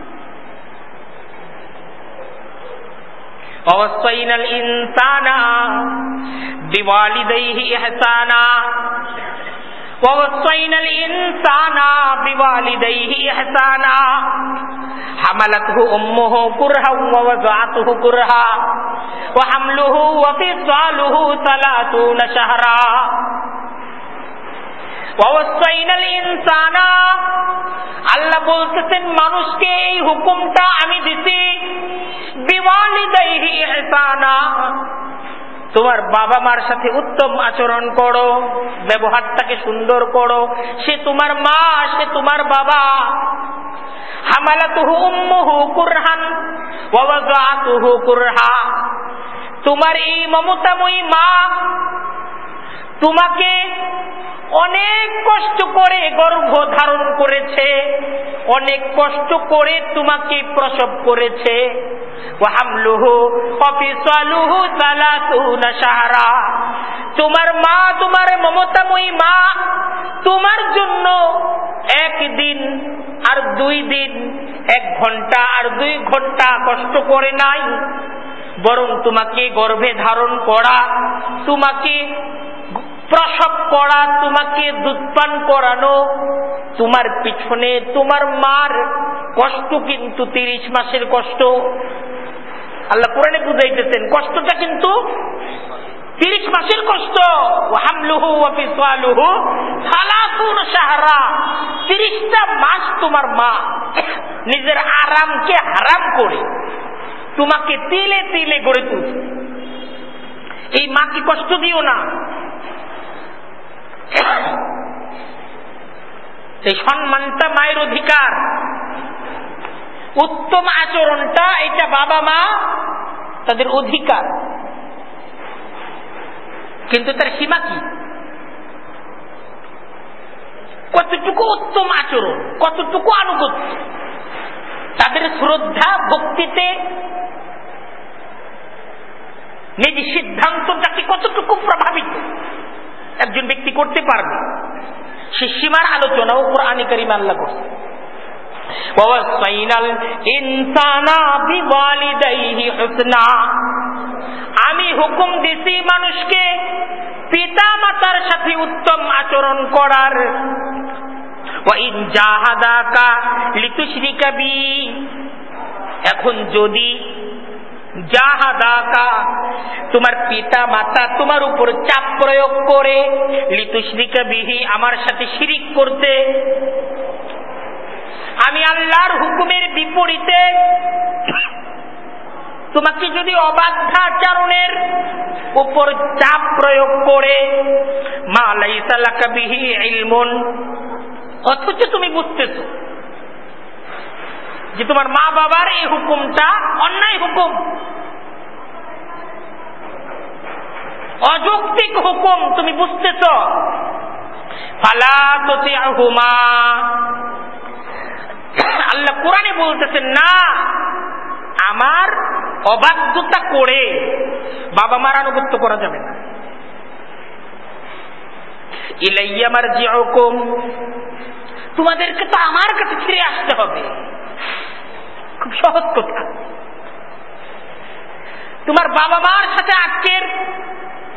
অবস্থাইনাল ইনসানা দিওয়ালিদাইহি ইহসানা। ووصينا الإنسان بوالديه إحسانا حملته أمه كرها ووضعته كرها وحمله وفصاله ثلاثون شهرا আল্লাহ বলতেছেন মানুষকে এই হুকুমটা আমি দিছি তোমার বাবা মার সাথে উত্তম আচরণ করো, ব্যবহারটাকে সুন্দর করো। সে তোমার মা, সে তোমার বাবা। হামালা হামালাতুহু উম্মুহু কুরহান ওয়াওয়াযাতুহু কুরহা। তোমার এই মমতাময়ী মা তোমাকে অনেক কষ্ট করে গর্ভ ধারণ করেছে, অনেক কষ্ট করে তোমাকে প্রসব করেছে। তোমার মা, তোমার মমতাময়ী মা, তোমার জন্য একদিন আর দুই দিন, এক ঘণ্টা আর দুই ঘণ্টা কষ্ট করে নাই। বরং তোমাকে গর্ভে ধারণ করা, তোমাকে প্রসব করা, তোমাকে দুধপান করানো, তোমার পিছনে তোমার মার কষ্ট কিন্তু তিরিশ মাসের কষ্ট। আল্লাহ কোরআনে বুঝাইতেছেন, কষ্টটা কিন্তু তিরিশ মাসের কষ্ট। তিরিশটা মাস তোমার মা নিজের আরামকে হারাম করে, তোমাকে তিলে তিলে গড়ে তুলছে। এই মাকে কষ্ট দিও না? সেই সম্মানটা মায়ের অধিকার। উত্তম আচরণটা এটা বাবা মা তাদের অধিকার। কিন্তু তার সীমা কি? কতটুকু উত্তম আচরণ, কতটুকু আনুগত্য, তাদের শ্রদ্ধা, ভক্তিতে নিজ সিদ্ধান্তটাকে কতটুকু প্রভাবিত? একজন ব্যক্তি করতে পারবে। সে সীমার আলোচনাও কোরআনে করিম আল্লাহ করছে। আমি হুকুম দিছি মানুষকে পিতা মাতার সাথে উত্তম আচরণ করার। এখন যদি জাহাদাকা তোমার পিতা মাতা তোমার উপর চাপ প্রয়োগ করে লিতুশ্রিকা বিহি আমার সাথে শিরিক করতে। আমি আল্লাহর হুকুমের বিপরীতে, তোমাকে যদি অবাধ্যাচরণের উপর চাপ প্রয়োগ করে, মা লাইসালাকা বিহি ইলমুন, অথচ তুমি বুঝতেছ যে তোমার মা বাবার এই হুকুমটা অন্যায় হুকুম। অযৌক্তিক হুকুম তুমি বুঝতেছ। আল্লাহ কোরআনে বলতেছেন, না, আমার অবাধ্যতা করে বাবা মার আনুগত্য করা যাবে না। ইলাইয়ামার যে তোমাদেরকে তো আমার কাছে ফিরে আসতে হবে। সহজ কথা। তোমার বাবা মার সাথে আজকের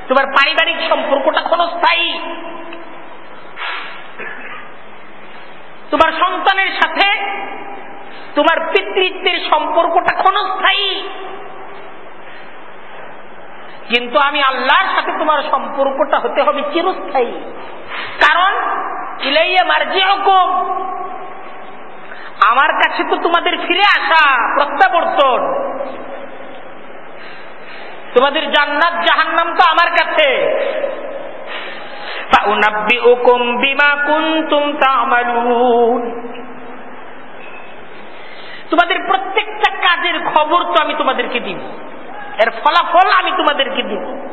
তোমার পারিবারিক সম্পর্কটা ক্ষণস্থায়ী তোমার সন্তানের সাথে তোমার পিতৃত্বের সম্পর্কটা ক্ষণস্থায়ী কিন্তু আমি আল্লাহর সাথে তোমার সম্পর্কটা হতে হবে চিরস্থায়ী। কারণ ইলাইয়া মার্জি আমার কাছে তো তোমাদের ফিরে আসা প্রত্যাবর্তন। তোমাদের জান্নাত জাহান্নাম তো আমার কাছে। তোমাদের প্রত্যেকটা কাজের খবর তো আমি তোমাদেরকে দিব। এর ফলাফল আমি তোমাদেরকে দিব।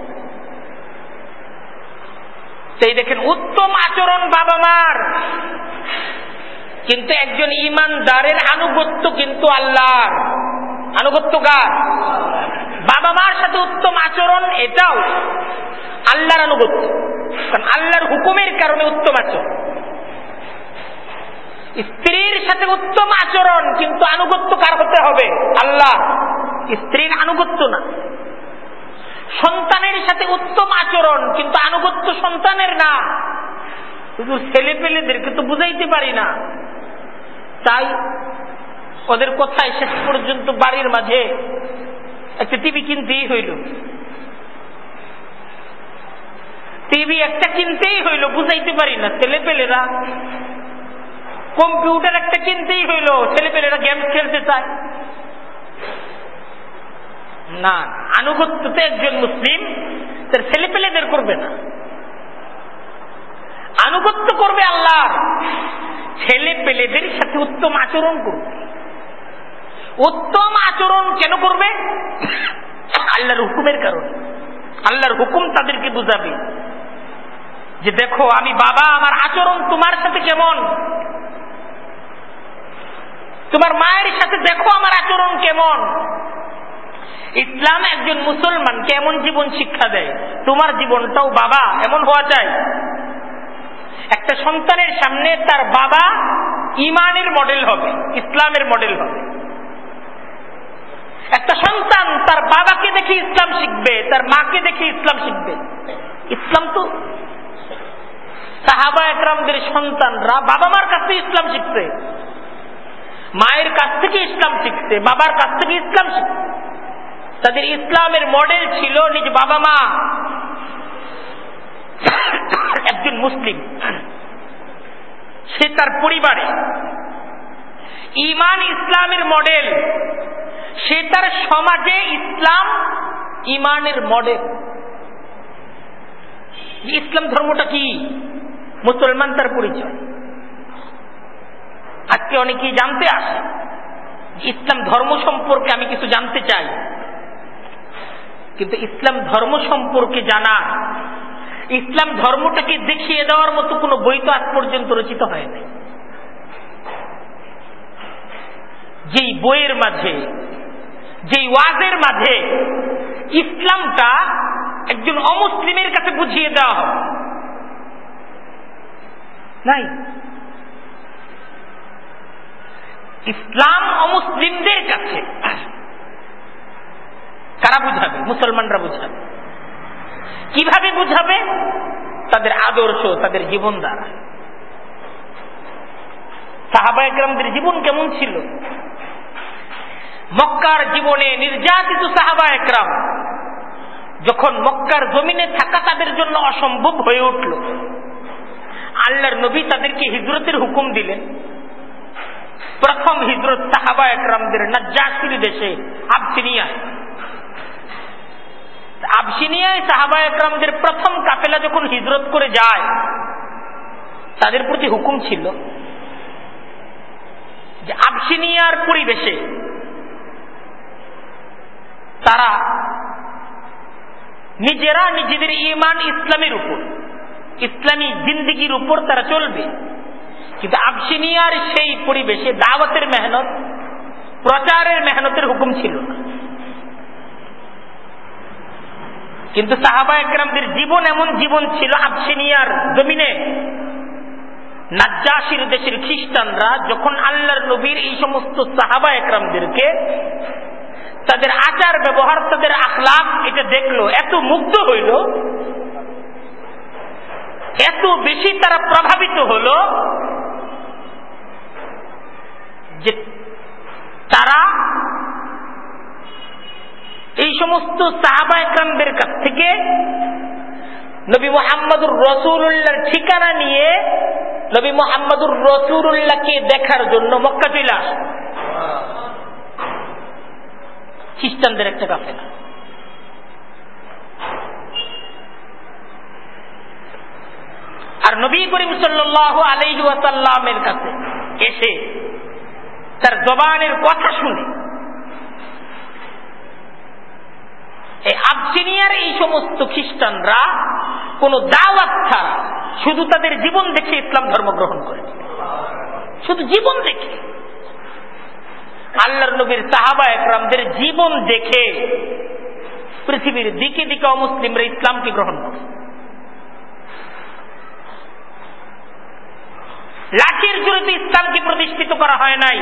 সেই দেখেন, উত্তম আচরণ বাবা মার। কিন্তু একজন ইমানদারের আনুগত্য কিন্তু আল্লাহর। আনুগত্য কার? বাবা মার সাথে উত্তম আচরণ এটাও আল্লাহর আনুগত্য। কারণ আল্লাহর হুকুমের কারণে উত্তম আচরণ। স্ত্রীর সাথে উত্তম আচরণ কিন্তু আনুগত্য কার হতে হবে? আল্লাহ স্ত্রীর আনুগত্য না। সন্তানের সাথে উত্তম আচরণ কিন্তু আনুগত্য সন্তানের না। শুধু ছেলে পেলেদেরকে তো বুঝাইতে পারি না। তাই ওদের কথায় শেষ পর্যন্ত বাড়ির মাঝে একটা টিভি কিনতেই হইল। টিভি একটা কিনতেই হইল, বুঝাইতে পারি না। ছেলে পেলেরা কম্পিউটার একটা কিনতেই হইল ছেলে পেলেরা গেম খেলতে চায়। না, আনুগত্যতে একজন মুসলিম, তার ছেলে পেলেদের করবে না। আনুগত্য করবে আল্লাহ। ছেলে পেলেদের সাথে উত্তম আচরণ করবে। উত্তম আচরণ কেন করবে? আল্লাহর হুকুমের কারণে। আল্লাহর হুকুম তাদেরকে বুঝাবে। যে দেখো, আমি বাবা, আমার আচরণ তোমার সাথে কেমন? তোমার মায়ের সাথে দেখো আমার আচরণ কেমন? ইসলাম একজন মুসলমান কেমন জীবন শিক্ষা দেয়, তোমার জীবনটাও বাবা এমন হওয়া চাই। একটা সন্তানের সামনে তার বাবা ইমানের মডেল হবে, ইসলামের মডেল হবে। একটা সন্তান তার বাবাকে দেখে ইসলাম শিখবে, তার মাকে দেখে ইসলাম শিখবে। ইসলাম তো সাহাবা একরামদের সন্তানরা বাবা মার কাছ থেকে ইসলাম শিখছে। মায়ের কাছ থেকে ইসলাম শিখছে, বাবার কাছ থেকে ইসলাম শিখছে। তাদের ইসলামের মডেল ছিল নিজ বাবা মা। একজন মুসলিম। সে তার পরিবারে। ইমান ইসলামের মডেল সে তার সমাজে ইসলাম ইমানের মডেল ইসলাম ধর্মটা কি? মুসলমান তার পরিচয়। আজকে অনেকেই জানতে আসে ইসলাম ধর্ম সম্পর্কে আমি কিছু জানতে চাই। কিন্তু ইসলাম ধর্ম সম্পর্কে জানা ইসলাম ধর্মটাকে দেখিয়ে দেওয়ার মতো কোনো বই তো আজ পর্যন্ত রচিত হয়নি যেই বইয়ের মাঝে, যেই ওয়াজের মাঝে ইসলামটা একজন অমুসলিমের কাছে বুঝিয়ে দেওয়া হবে নাই। ইসলাম অমুসলিমদের কাছে কারা বুঝাবে? মুসলমানরা বুঝাবে। কীভাবে বুঝাবে? তাদের আদর্শ, তাদের জীবন দ্বারা। সাহাবা একরামদের জীবন কেমন ছিল? মক্কার জীবনে নির্যাতিত সাহাবা একরাম যখন মক্কার জমিনে থাকা তাদের জন্য অসম্ভব হয়ে উঠল। আল্লাহর নবী তাদেরকে হিজরতের হুকুম দিলেন। প্রথম হিজরত সাহাবা একরামদের নাজ্জাসির দেশে আবসিনিয়ায় আবসিনিয়ায় সাহাবা একরামদের প্রথম কাফেলা যখন হিজরত করে যায়, তাদের প্রতি হুকুম ছিল যে আবসিনিয়ার পরিবেশে তারা নিজেরা নিজেদের ইমান ইসলামের উপর, ইসলামী জিন্দিগির উপর তারা চলবে। কিন্তু আবসিনিয়ার সেই পরিবেশে দাওয়াতের মেহনত, প্রচারের মেহনতের হুকুম ছিল না। কিন্তু সাহাবা একরামদের জীবন এমন জীবন ছিল আবসিনিয়ার জমিনে। নাজ্জাসির দেশের খ্রিস্টানরা যখন আল্লাহর নবীর এই সমস্ত সাহাবা একরামদেরকে তাদের আচার ব্যবহার, তাদের আখলাপ এটা দেখল, এত মুগ্ধ হইল, এত বেশি তারা প্রভাবিত হল যে তারা এই সমস্ত সাহাবা একরামদের কাছ থেকে নবী মোহাম্মদুর রসুল্লাহর ঠিকানা নিয়ে নবী মোহাম্মদুর রসুল্লাহকে দেখার জন্য মক্কা চলে আস খ্রিস্টানদের একটা কাফেলা। আর নবী করিম সাল্লাহ আলাইহি কাছে এসে তার জবানের কথা শুনে এই আবসিনিয়ার এই সমস্ত খ্রিস্টানরা কোন দাওয়াত ছাড়া শুধু তাদের জীবন দেখে ইসলাম ধর্ম গ্রহণ করেছে শুধু জীবন দেখে। আল্লাহর নবীর সাহাবা একরামদের জীবন দেখে পৃথিবীর দিকে দিকে অমুসলিমরা ইসলামকে গ্রহণ করে। লাঠির জুড়ে তো ইসলামকে প্রতিষ্ঠিত করা হয় নাই।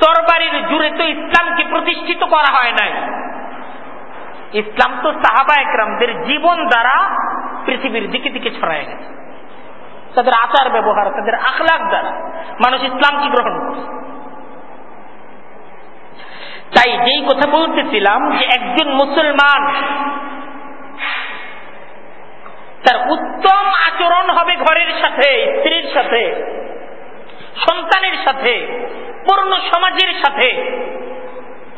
তরবারির জুড়ে তো ইসলামকে প্রতিষ্ঠিত করা হয় নাই। ইসলাম তো সাহাবা একরামদের জীবন দ্বারা পৃথিবীর দিকে দিকে ছড়ায় গেছে। তাদের আচার ব্যবহার, তাদের আখলাখ দ্বারা মানুষ ইসলামকে গ্রহণ করে তাই যেই কথা বলতেছিলাম যে একজন মুসলমান তার উত্তম আচরণ হবে ঘরের সাথে, স্ত্রীর সাথে, সন্তানের সাথে, পূর্ণ সমাজের সাথে।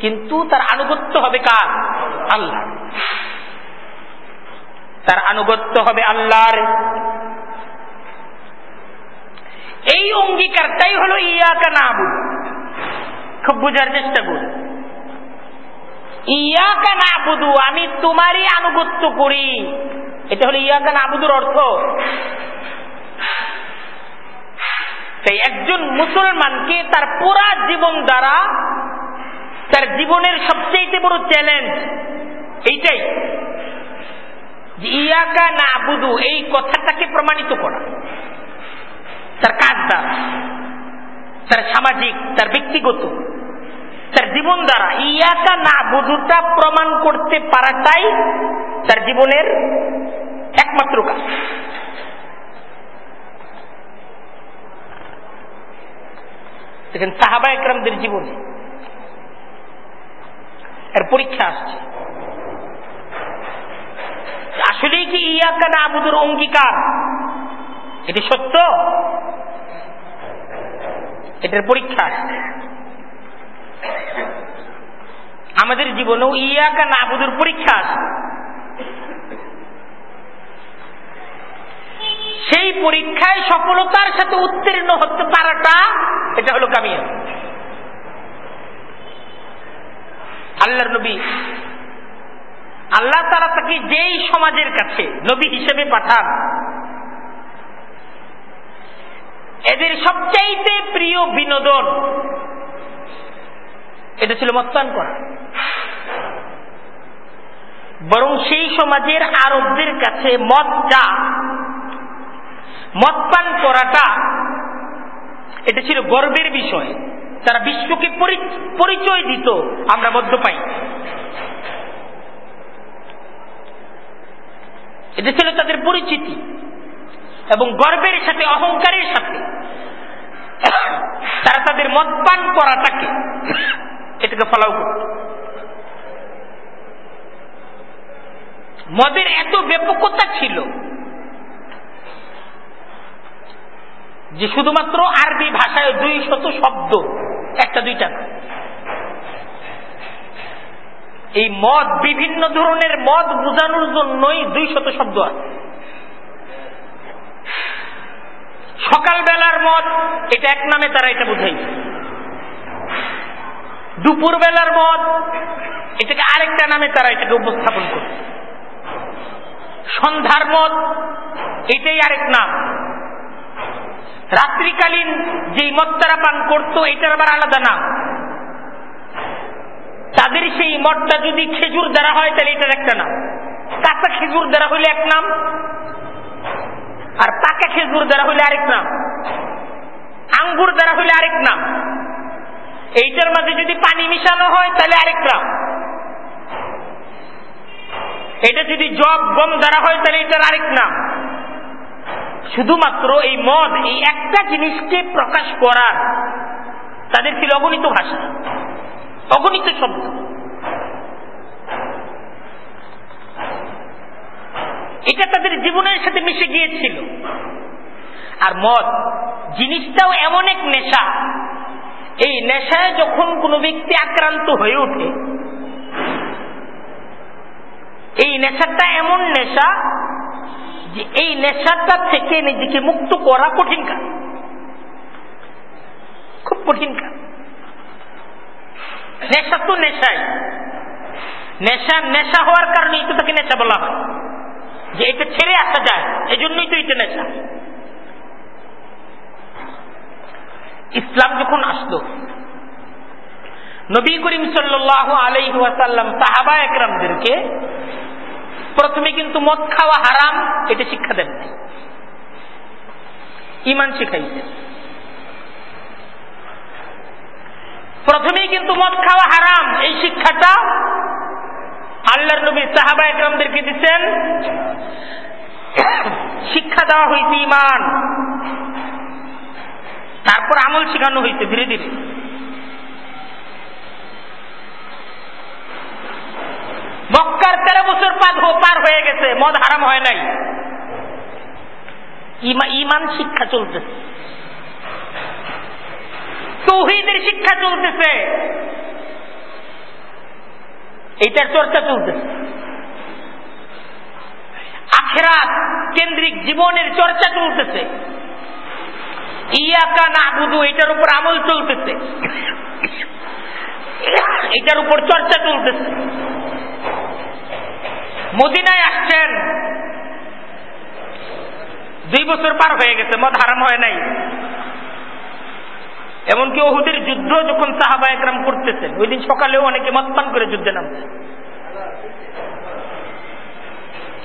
কিন্তু তার আনুগত্য হবে কার? আল্লাহ। তার আনুগত্য হবে আল্লাহর। এই অঙ্গীকারটাই হলো ইয়াকা না খুব বুঝার চেষ্টা করি। ইয়াকা না বুধু আমি তোমারই আনুগত্য করি। এটা হলো ইয়াকা না বুধুর অর্থ। তাই একজন মুসলমানকে তার পুরা জীবন দ্বারা তার জীবনের সবচেয়ে বড় চ্যালেঞ্জ এইটাই ইয়াকা না বুধু এই কথাটাকে প্রমাণিত করা। তার কাজ দ্বারা তার সামাজিক, তার ব্যক্তিগত, তার জীবন দ্বারা ইয়াকা না বুধুটা প্রমাণ করতে পারাটাই তার জীবনের একমাত্র কাজ। দেখেন সাহাবা একরামদের জীবনে। এর পরীক্ষা আসছে। আসলেই কি ইয়াকা না আবুদুর অঙ্গীকার? এটি সত্য? এটার পরীক্ষা আসছে। আমাদের জীবনেও ইয়াকা না আবুদুর পরীক্ষা আসে সেই পরীক্ষায় সফলতার সাথে উত্তীর্ণ হতে পারাটা এটা হলো কামিয়া আল্লাহর নবী। আল্লাহ তারা তাকে যেই সমাজের কাছে নবী হিসেবে পাঠান, এদের সবচাইতে প্রিয় বিনোদন এটা ছিল মতপান করা। বরং সেই সমাজের আরবদের কাছে মদটা, মদপান করাটা, এটা ছিল গর্বের বিষয়। তারা বিশ্বকে পরিচয় দিত, আমরা মদ্যপাই এটা ছিল তাদের পরিচিতি এবং গর্বের সাথে, অহংকারের সাথে। তারা তাদের মদপান করাটাকে এটাকে ফলাও করত। মদের এত ব্যাপকতা ছিল যে শুধুমাত্র আরবি ভাষায় দুই শত শব্দ একটা, দুইটা না। এই মদ, বিভিন্ন ধরনের মদ বোঝানোর জন্যই দুই শত শব্দ আছে। সকালবেলার মদ, এটা এক নামে তারা এটা বুঝাই দুপুর বেলার মদ, এটাকে আরেকটা নামে তারা এটাকে উপস্থাপন করে। সন্ধ্যার মদ, এটাই আরেক নাম। রাত্রিকালীন যেই মদ তারা পান করতো, এটার আবার আলাদা নাম। তাদের সেই মদটা যদি খেজুর দ্বারা হয়, তাহলে এটার একটা নাম। কাঁচা খেজুর দ্বারা হইলে এক নাম, আর পাকা খেজুর দ্বারা হইলে আরেক নাম। আঙ্গুর দ্বারা হইলে আরেক নাম। এইটার মাঝে যদি পানি মিশানো হয়, তাহলে আরেক নাম। এটা যদি জব গম দ্বারা হয়, তাহলে এটার আরেক নাম। শুধুমাত্র এই মদ এই একটা জিনিসকে প্রকাশ করার। তাদের ছিল অগণিত ভাষা, অগণিত শব্দ। এটা তাদের জীবনের সাথে মিশে গিয়েছিল। আর মদ, জিনিসটাও এমন এক নেশা। এই নেশায় যখন কোনো ব্যক্তি আক্রান্ত হয়ে ওঠে, এই নেশাটা এমন নেশা যে এই নেশাটা থেকে নিজেকে মুক্ত করা কঠিন কাজ। খুব কঠিন কাজ। নেশা তো নেশাই। নেশা নেশা হওয়ার কারণেই তো তাকে নেশা বলা হয়। যে এটা ছেড়ে আসা যায় এই জন্যই তো এটা নেশা। ইসলাম যখন আসলো, নবী করিম সাল্লাহ আলাই ওয়াসাল্লাম সাহাবা একরামদেরকে প্রথমে কিন্তু মদ খাওয়া হারাম, এটা শিক্ষা দেন নাই। ইমান শিখাইছে প্রথমেই কিন্তু মদ খাওয়া হারাম, এই শিক্ষাটা আল্লাহর নবী সাহাবা একরামদেরকে দিচ্ছেন শিক্ষা দেওয়া হয়েছে ইমান। তারপর আমল শেখানো হয়েছে ধীরে ধীরে। মক্কার তেরো বছর পার হয়ে গেছে, মদ হারাম হয় নাই। ইমান শিক্ষা চলতেছে। তৌহিদের শিক্ষা চলতেছে। এইটার চর্চা চলতেছে। আখেরাত কেন্দ্রিক জীবনের চর্চা চলতেছে। ইয়াকা না বুধু এটার উপর আমল চলতেছে। এটার উপর চর্চা চলতেছে। মদিনায় আসছেন। দুই বছর পার হয়ে গেছে, মদ হারাম হয় নাই। এমনকি ওহুদের যুদ্ধ যখন সাহাবা একরাম করতেছেন, ওই দিন সকালেও অনেকে মতপান করে যুদ্ধে নামছেন।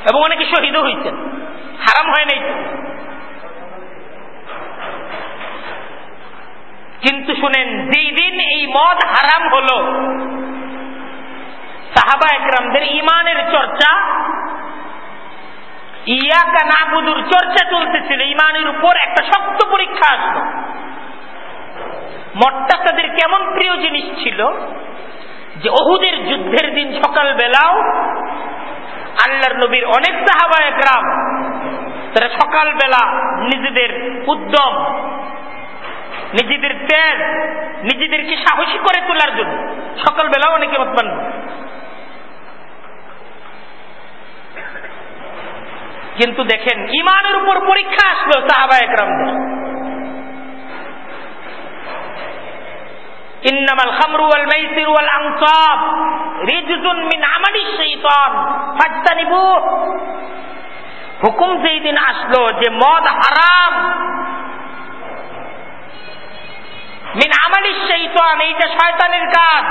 এবং অনেকে শহীদও হয়েছেন হারাম হয় নাই। কিন্তু শুনেন, যেই দিন এই মদ হারাম হল সাহাবা একরামদের ইমানের চর্চা। ইয়াকা নাবুদুর চর্চা চলতেছিল ইমানের উপর একটা শক্ত পরীক্ষা আসলো। মদটা তাদের কেমন প্রিয় জিনিস ছিল যে অহুদের যুদ্ধের দিন সকাল বেলাও আল্লাহর নবীর অনেক সাহাবা একরাম তারা সকালবেলা নিজেদের উদ্যম, নিজেদের তেজ নিজেদেরকে সাহসী করে তোলার জন্য সকালবেলা অনেকে উৎপন্ন কিন্তু দেখেন ইমানের উপর পরীক্ষা আসলো সাহাবা একরামদের হুকুম যেই দিন আসলো যে মদ হারাম। মিন আমালি শাইতান এইটা শয়তানের কাজ।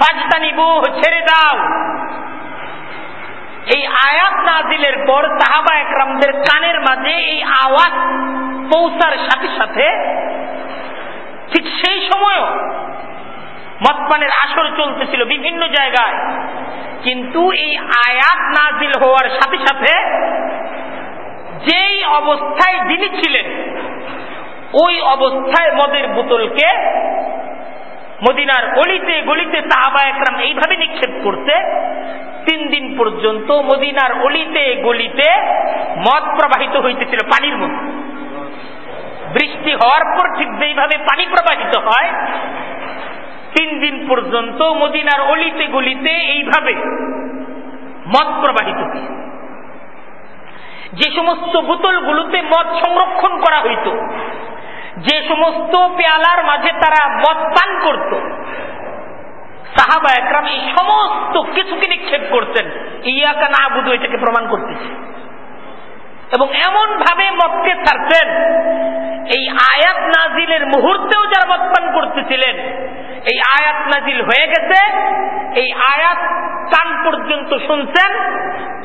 ফাজতানিবু, ছেড়ে দাও। এই আয়াত নাজিলের পর সাহাবা একরামদের কানের মাঝে এই আওয়াজ পৌঁছার সাথে সাথে ঠিক সেই সময়ও মতপানের আসর চলতেছিল বিভিন্ন জায়গায়। কিন্তু এই আয়াত নাজিল হওয়ার সাথে সাথে যেই অবস্থায় যিনি ছিলেন, ওই অবস্থায় মদের বোতলকে মদিনার অলিতে গলিতে সাহাবা একরাম এইভাবে নিক্ষেপ করতে পর্যন্ত মদিনার অলিতে, গলিতে মদ প্রবাহিত হইতেছিল পানির মতো বৃষ্টি হওয়ার পর ঠিক যেইভাবে পানি প্রবাহিত হয়, তিন দিন পর্যন্ত মদিনার অলিতে, গলিতে এইভাবে মদ প্রবাহিত যে সমস্ত বোতলগুলোতে মদ সংরক্ষণ করা হইত, যে সমস্ত পেয়ালার মাঝে তারা মদ পান করত সাহাবা একরাম এই সমস্ত কিছুকে নিক্ষেপ করতেন ইয়াকা না বুধ এটাকে প্রমাণ করতেছে। এবং এমন ভাবে মদকে ছাড়তেন এই আয়াত নাজিলের মুহূর্তেও যারা মতপান করতেছিলেন, এই আয়াত নাজিল হয়ে গেছে। এই আয়াত কান পর্যন্ত শুনছেন।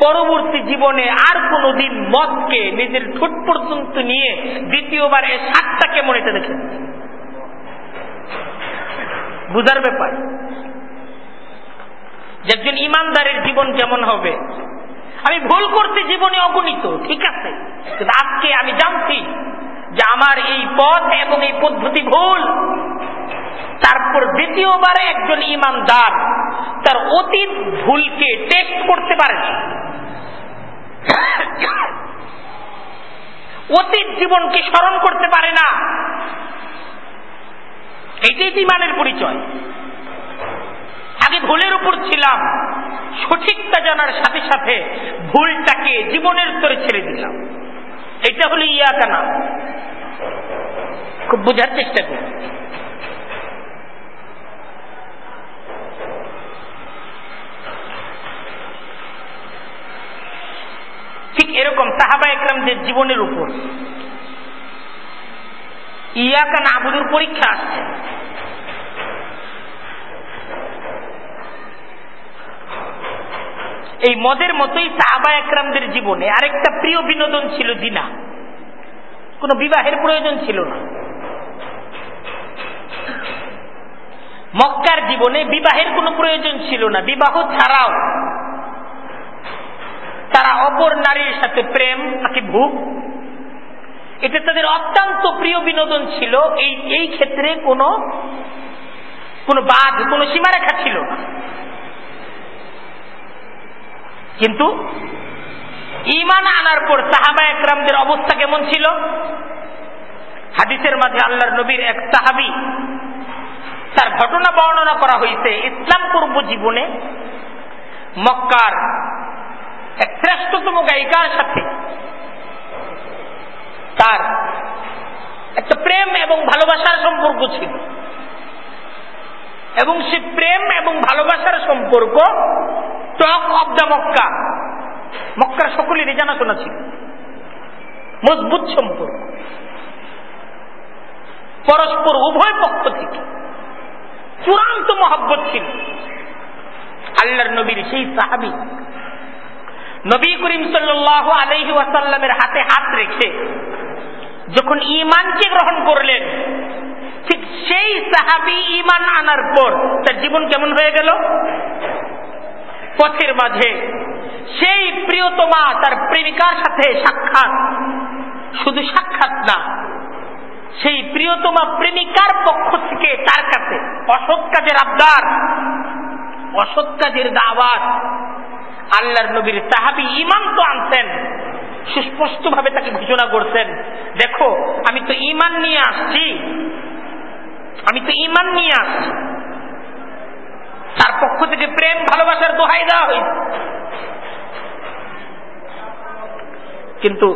পরবর্তী জীবনে আর কোনদিন মদকে নিজের ঠোঁট পর্যন্ত নিয়ে দ্বিতীয়বার এ সাতটা কেমন এটা দেখেন। বুঝার ব্যাপার। যে একজন ইমানদারের জীবন কেমন হবে? আমি ভুল করছি, জীবনে অগণিত, ঠিক আছে। কিন্তু আজকে আমি জানছি যে আমার এই পথ এবং এই পদ্ধতি ভুল। তারপর দ্বিতীয়বারে একজন ইমানদার তার অতীত ভুলকে টেস্ট করতে পারে অতীত জীবনকে স্মরণ করতে পারে না। এটাই ইমানের পরিচয়। আগে ভুলের উপর ছিলাম। সঠিকটা জানার সাথে সাথে ভুলটাকে জীবনের স্তরে ছেড়ে দিলাম। এটা হলো ইয়া কানা খুব বোঝার চেষ্টা করি। ঠিক এরকম সাহাবা একরামদের জীবনের উপর ইয়াকা নাবুদুর পরীক্ষা আসছে। এই মদের মতোই সাহাবা একরামদের জীবনে আরেকটা প্রিয় বিনোদন ছিল জিনা। কোন বিবাহের প্রয়োজন ছিল না। মক্কার জীবনে বিবাহের কোনো প্রয়োজন ছিল না। বিবাহ ছাড়াও তারা অপর নারীর সাথে প্রেম, তাকে ভুগ। এটা তাদের অত্যন্ত প্রিয় বিনোদন ছিল। এই এই ক্ষেত্রে কোনো কোনো বাঘ কোনো সীমারেখা ছিল না। কিন্তু ইমান আনার পর সাহাবা একরামদের অবস্থা কেমন ছিল? হাদিসের মাঝে আল্লাহর নবীর এক সাহাবি তার ঘটনা বর্ণনা করা হয়েছে ইসলাম পূর্ব জীবনে মক্কার এক শ্রেষ্ঠতম গায়িকার সাথে তার একটা প্রেম এবং ভালোবাসার সম্পর্ক ছিল। এবং সে প্রেম এবং ভালোবাসার সম্পর্ক টক অব দ্য মক্কা মক্কার সকলেরই জানাশোনা ছিল। মজবুত সম্পর্ক। পরস্পর উভয় পক্ষ থেকে চূড়ান্ত মহব্বত ছিল। আল্লাহর নবীর সেই সাহাবি নবী করিম সাল্লাহ আলহি ওয়াসাল্লামের হাতে হাত রেখে যখন ইমানকে গ্রহণ করলেন, ঠিক সেই সাহাবি ইমান আনার পর তার জীবন কেমন হয়ে গেল? পথের মাঝে। সেই প্রিয়তমা তার প্রেমিকার সাথে সাক্ষাৎ। শুধু সাক্ষাৎ না, সেই প্রিয়তমা প্রেমিকার পক্ষ থেকে তার কাছে অসৎ কাজের আবদার, অসৎ কাজের দাওয়াত। আল্লাহর নবীর সাহাবি ইমান তো আনতেন সুস্পষ্ট ভাবে তাকে ঘোষণা করছেন, দেখো, আমি তো ইমান নিয়ে আসছি, আমি তো ইমান নিয়ে আসছি। তার পক্ষ থেকে প্রেম, ভালোবাসার দোহাই দেওয়া হয়েছে। কিন্তু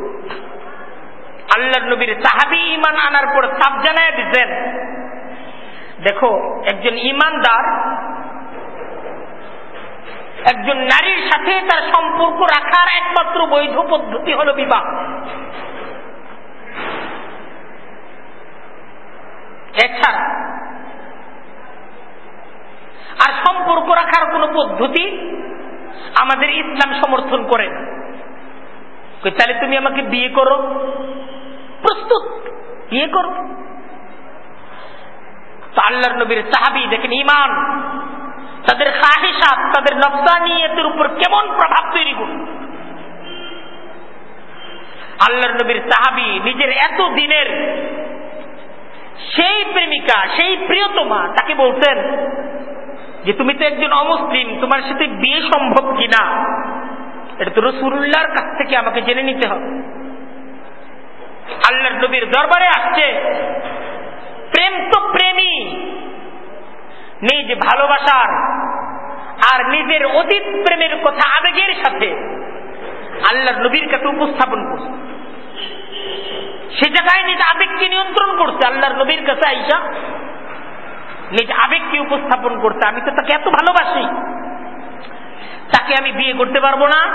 আল্লাহ নবীর সাহাবি ইমান আনার পর সাপ জানায় দিচ্ছেন দেখো, একজন ইমানদার একজন নারীর সাথে তার সম্পর্ক রাখার একমাত্র বৈধ পদ্ধতি হল বিবাহ। এছাড়া আর সম্পর্ক রাখার কোন পদ্ধতি আমাদের ইসলাম সমর্থন করে না। তাহলে তুমি আমাকে বিয়ে করো? প্রস্তুত, বিয়ে করো। তো আল্লাহর নবীর সাহাবি দেখেন ইমান তাদের খাহেসাত তাদের নফসানিয়তের উপর কেমন প্রভাব তৈরি করবে আল্লাহর নবীর সাহাবি নিজের এত দিনের সেই প্রেমিকা, সেই প্রিয়তমা তাকে বলতেন যে তুমি তো একজন অমুসলিম, তোমার সাথে বিয়ে সম্ভব কিনা? এটা তো রসুল্লাহর কাছ থেকে আমাকে জেনে নিতে হবে। আল্লাহর নবীর দরবারে আসছে। প্রেম তো প্রেমী নিজ ভালোবাসার আর নিজের অতীত প্রেমের কথা আবেগের সাথে আল্লাহর নবীর কাছে উপস্থাপন করছে। সে জায়গায় নিজ আবেগকে নিয়ন্ত্রণ করছে, আল্লাহর নবীর কাছে আইসা নিজ আবেগকে উপস্থাপন করতে। আমি তো তাকে এত ভালোবাসি। তাকে আমি বিয়ে করতে পারব না।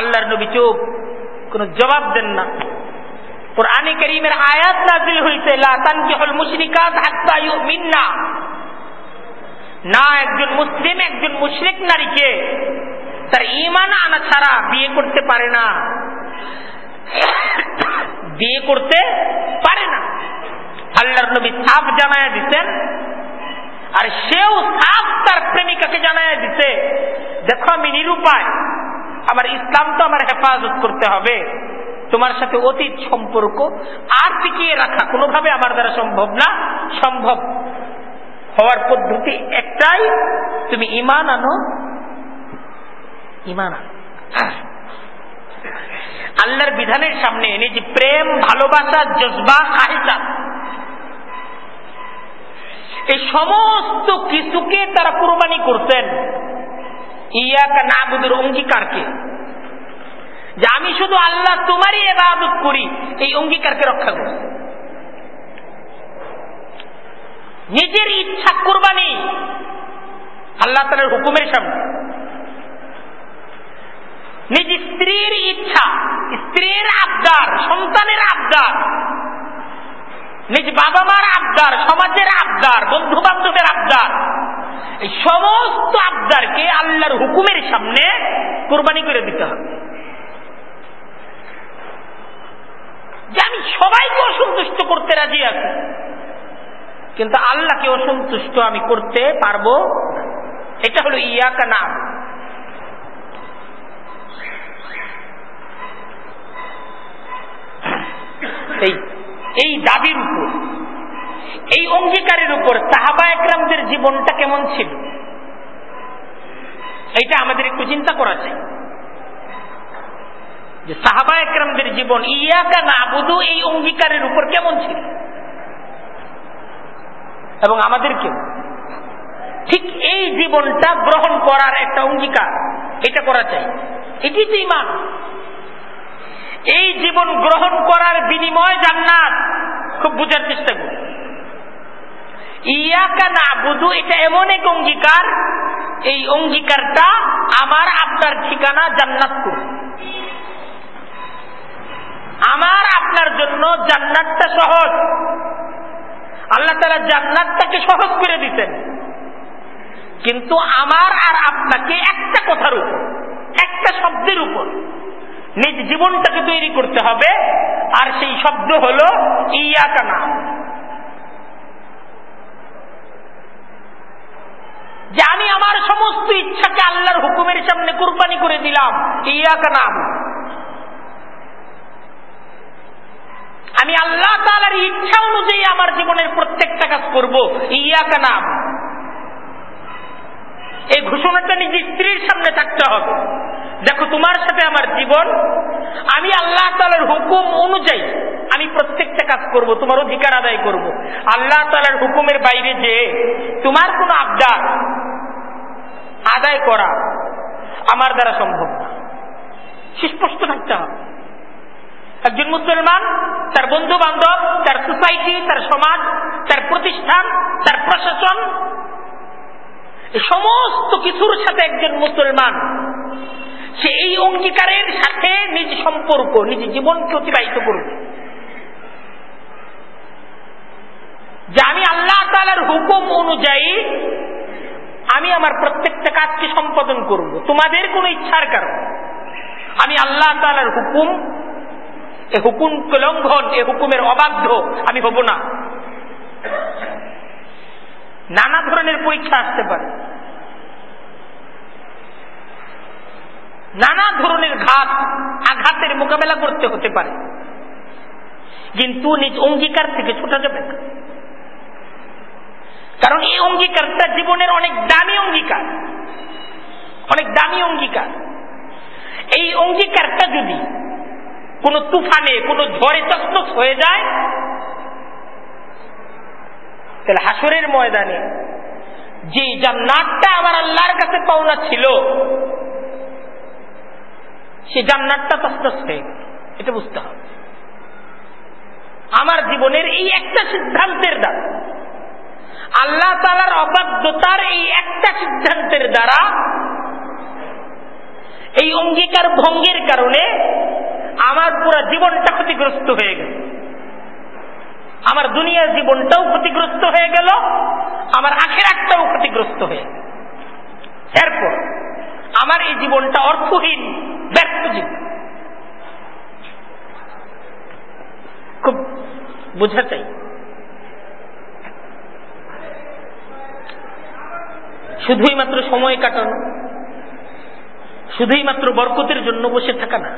আল্লাহর নবী চোখ, কোন জবাব দেন না। কোরআনে করিমের আয়াত নাজিল হইছে না একজন মুসলিম, একজন মুশরিক নারীকে তার ইমান আনা ছাড়া বিয়ে করতে পারে না। বিয়ে করতে পারে না। আল্লাহর নবী সাফ জানায় দিচ্ছেন আর সেও সাফ তার প্রেমিকাকে জানায় দিছে, দেখো আমি নিরুপায়, আমার ইসলাম তো আমার হেফাজত করতে হবে। তোমার সাথে অতীত সম্পর্ক আর টিকিয়ে রাখা কোনোভাবে আমার দ্বারা সম্ভব না। সম্ভব হওয়ার পদ্ধতি একটাই, তুমি ইমান আনো ইমান আল্লাহর বিধানের সামনে এনে যে প্রেম, ভালোবাসা, জজবা আহিসা এই সমস্ত কিছুকে তারা কোরবানি করতেন। ইয়াকা নাবুদের অঙ্গীকারকে যে আমি শুধু আল্লাহ তোমারই এবাদত করি, এই অঙ্গীকারকে রক্ষা করি নিজের ইচ্ছা কোরবানি আল্লাহ তালের হুকুমের সামনে। নিজ স্ত্রীর ইচ্ছা, স্ত্রীর আবদার, সন্তানের আবদার নিজ বাবা মার আবদার, সমাজের আবদার বন্ধু বান্ধবের আবদার, এই সমস্ত আবদারকে আল্লাহর হুকুমের সামনে কোরবানি করে দিতে হবে। যে আমি সবাইকে অসন্তুষ্ট করতে রাজি আছি, কিন্তু আল্লাহকে অসন্তুষ্ট আমি করতে পারব এটা হলো ইয়াকা নাম এই এই দাবির উপর, এই অঙ্গীকারের উপর সাহাবা একরামদের জীবনটা কেমন ছিল? এইটা আমাদের একটু চিন্তা করা চাই। যে সাহাবা একরামদের জীবন, ইয়াকা না বুধু এই অঙ্গীকারের উপর কেমন ছিল? এবং আমাদেরকেও ঠিক এই জীবনটা গ্রহণ করার একটা অঙ্গীকার, এটা করা চাই। এটি তো ইমান। এই জীবন গ্রহণ করার বিনিময় জান্নাত। খুব বুঝার চেষ্টা করি। ইয়াকা না বুধু এটা এমন এক অঙ্গীকার, এই অঙ্গীকারটা আমার আপনার ঠিকানা জান্নাত করবে আমার আপনার জন্য জান্নাতটা সহজ। আল্লাহ তালা জান্নাতটাকে সহজ করে দিতেন। কিন্তু আমার আর আপনাকে একটা কথার উপর, একটা শব্দের উপর নিজ জীবনটাকে তৈরি করতে হবে। আর সেই শব্দ হল ইয়াকা নাম যে আমি আমার সমস্ত ইচ্ছাকে আল্লাহর হুকুমের সামনে কোরবানি করে দিলাম, ইয়াকা নাম আমি আল্লাহ তালার ইচ্ছা অনুযায়ী আমার জীবনের প্রত্যেকটা কাজ করব, ইয়াকা নাম এই ঘোষণাটা নিজের স্ত্রীর সামনে থাকতে হবে। দেখো, তোমার সাথে আমার জীবন, আমি আল্লাহ তালার হুকুম অনুযায়ী আমি প্রত্যেকটা কাজ করব, তোমার অধিকার আদায় করব। আল্লাহ তালার হুকুমের বাইরে যে তোমার কোন আবদার আদায় করা আমার দ্বারা সম্ভব না। সুস্পষ্ট থাকতে হবে। একজন মুসলমান, তার বন্ধু বান্ধব তার সোসাইটি, তার সমাজ, তার প্রতিষ্ঠান, তার প্রশাসন সমস্ত কিছুর সাথে একজন মুসলমান সে এই অঙ্গীকারের সাথে নিজ সম্পর্ক, নিজ জীবনকে অতিবাহিত করবে। যে আমি আল্লাহ তালার হুকুম অনুযায়ী আমি আমার প্রত্যেকটা কাজকে সম্পাদন করব, তোমাদের কোনো ইচ্ছার কারণ। আমি আল্লাহ তালার হুকুম, এ হুকুম লঙ্ঘন, এ হুকুমের অবাধ্য আমি হব না। নানা ধরনের পরীক্ষা আসতে পারে। নানা ধরনের ঘাত, আঘাতের মোকাবেলা করতে হতে পারে। কিন্তু নিজ অঙ্গীকার থেকে ছোটা যাবে না। কারণ এই অঙ্গীকারটা জীবনের অনেক দামি অঙ্গীকার। অনেক দামি অঙ্গীকার। এই অঙ্গীকারটা যদি কোন তুফানে, কোন ঝড়ে তসনস হয়ে যায়, তাহলে হাসরের ময়দানে যে জান্নাতটা আমার আল্লাহর কাছে পাওনা ছিল সে জান্নাতটা তসনস হয়ে এটা বুঝতে হবে। আমার জীবনের এই একটা সিদ্ধান্তের দ্বারা, আল্লাহ তালার অবাধ্যতার এই একটা সিদ্ধান্তের দ্বারা, এই অঙ্গীকার ভঙ্গের কারণে আমার পুরো জীবনটা ক্ষতিগ্রস্ত হয়ে গেল। আমার দুনিয়ার জীবনটাও ক্ষতিগ্রস্ত হয়ে গেল, আমার আখের একটাও ক্ষতিগ্রস্ত হয়ে গেল। এরপর আমার এই জীবনটা অর্থহীন, ব্যর্থ জীবন। খুব বোঝা চাই। শুধুই মাত্র সময় কাটানো, শুধুই মাত্র বরকতের জন্য বসে থাকা না।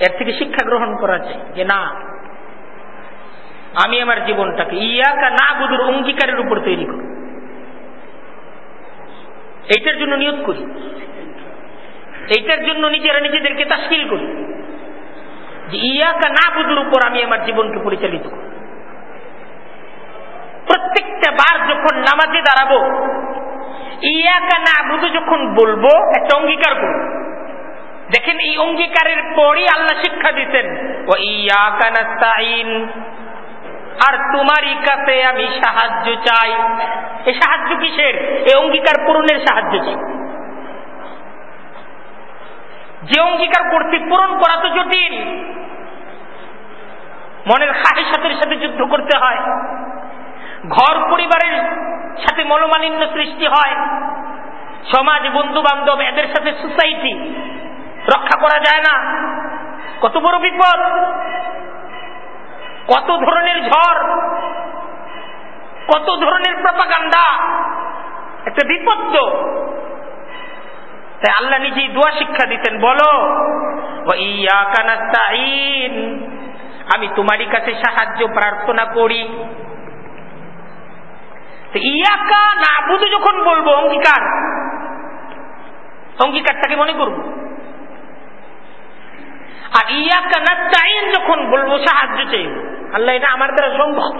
এর থেকে শিক্ষা গ্রহণ করা যায় যে না, আমি আমার জীবনটাকে ইয়াকা না বুধুর অঙ্গীকারের উপর তৈরি করি। এইটার জন্য নিয়োগ করি। এইটার জন্য নিজেরা নিজেদেরকে তাস্কিল করি। যে ইয়াকা না বুধুর উপর আমি আমার জীবনকে পরিচালিত করি। প্রত্যেকটা বার যখন নামাজে দাঁড়াবো, ইয়াকা না বুধু যখন বলব, একটা অঙ্গীকার করব দেখেন, এই অঙ্গীকারের পরই আল্লাহ শিক্ষা দিতেন ও ইয়াকা নাস্তাইন আর তোমারই কাছে আমি সাহায্য চাই। এ সাহায্য কিসের? এই অঙ্গীকার পূরণের সাহায্য চাই। যে অঙ্গীকার করতে পূরণ করা তো জটিল। মনের খাহিসাতের সাথে যুদ্ধ করতে হয়। ঘর পরিবারের সাথে মনোমালিন্য সৃষ্টি হয়। সমাজ বন্ধু বান্ধব এদের সাথে সোসাইটি রক্ষা করা যায় না। কত বড় বিপদ। কত ধরনের ঝড়, কত ধরনের প্রপাগান্ডা একটা বিপদ তাই আল্লাহ নিজেই দোয়া শিক্ষা দিতেন, বলো আমি তোমারই কাছে সাহায্য, প্রার্থনা করি। ইয়াকা না বুধু যখন বলব, অঙ্গীকার, অঙ্গীকারটাকে মনে করব। আর ইয়াকা না যখন বলব, সাহায্য চাইব। আল্লাহ, এটা আমার দ্বারা সম্ভব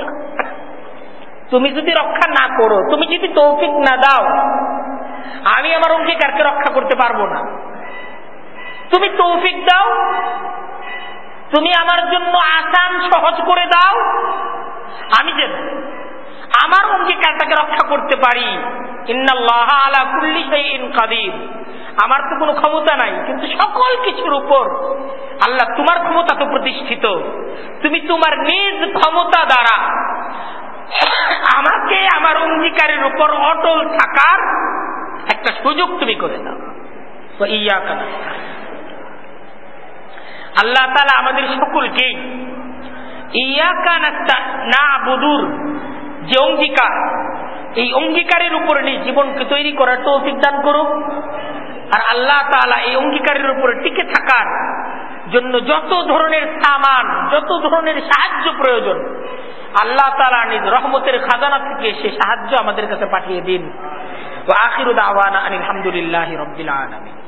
তুমি যদি রক্ষা না করো, তুমি যদি তৌফিক না দাও, আমি আমার অঙ্গীকারকে রক্ষা করতে পারব না। তুমি তৌফিক দাও, তুমি আমার জন্য আসান সহজ করে দাও, আমি যেন আমার অঙ্গীকারটাকে রক্ষা করতে পারি। আমার তো কোনো ক্ষমতা নাই, কিন্তু সকল কিছুর উপর আল্লাহ তোমার ক্ষমতা তো প্রতিষ্ঠিত। তুমি তোমার নিজ ক্ষমতা দ্বারা আমাকে আমার অঙ্গীকারের উপর অটল থাকার একটা সুযোগ তুমি করে দাও। ইয়া কানা আল্লাহ তালা আমাদের সকলকে ইয়াকা না বুদুর যে অঙ্গীকার, এই অঙ্গীকারের উপর নিয়ে জীবনকে তৈরি করার তো দান করুক। আর আল্লাহ তালা এই অঙ্গীকারের উপরে টিকে থাকার জন্য যত ধরনের সামান, যত ধরনের সাহায্য প্রয়োজন, আল্লাহ তালা নিজ রহমতের খাজানা থেকে সে সাহায্য আমাদের কাছে পাঠিয়ে দিন। আখিরুদ আওয়ানা আলহামদুলিল্লাহ রবিল আলমী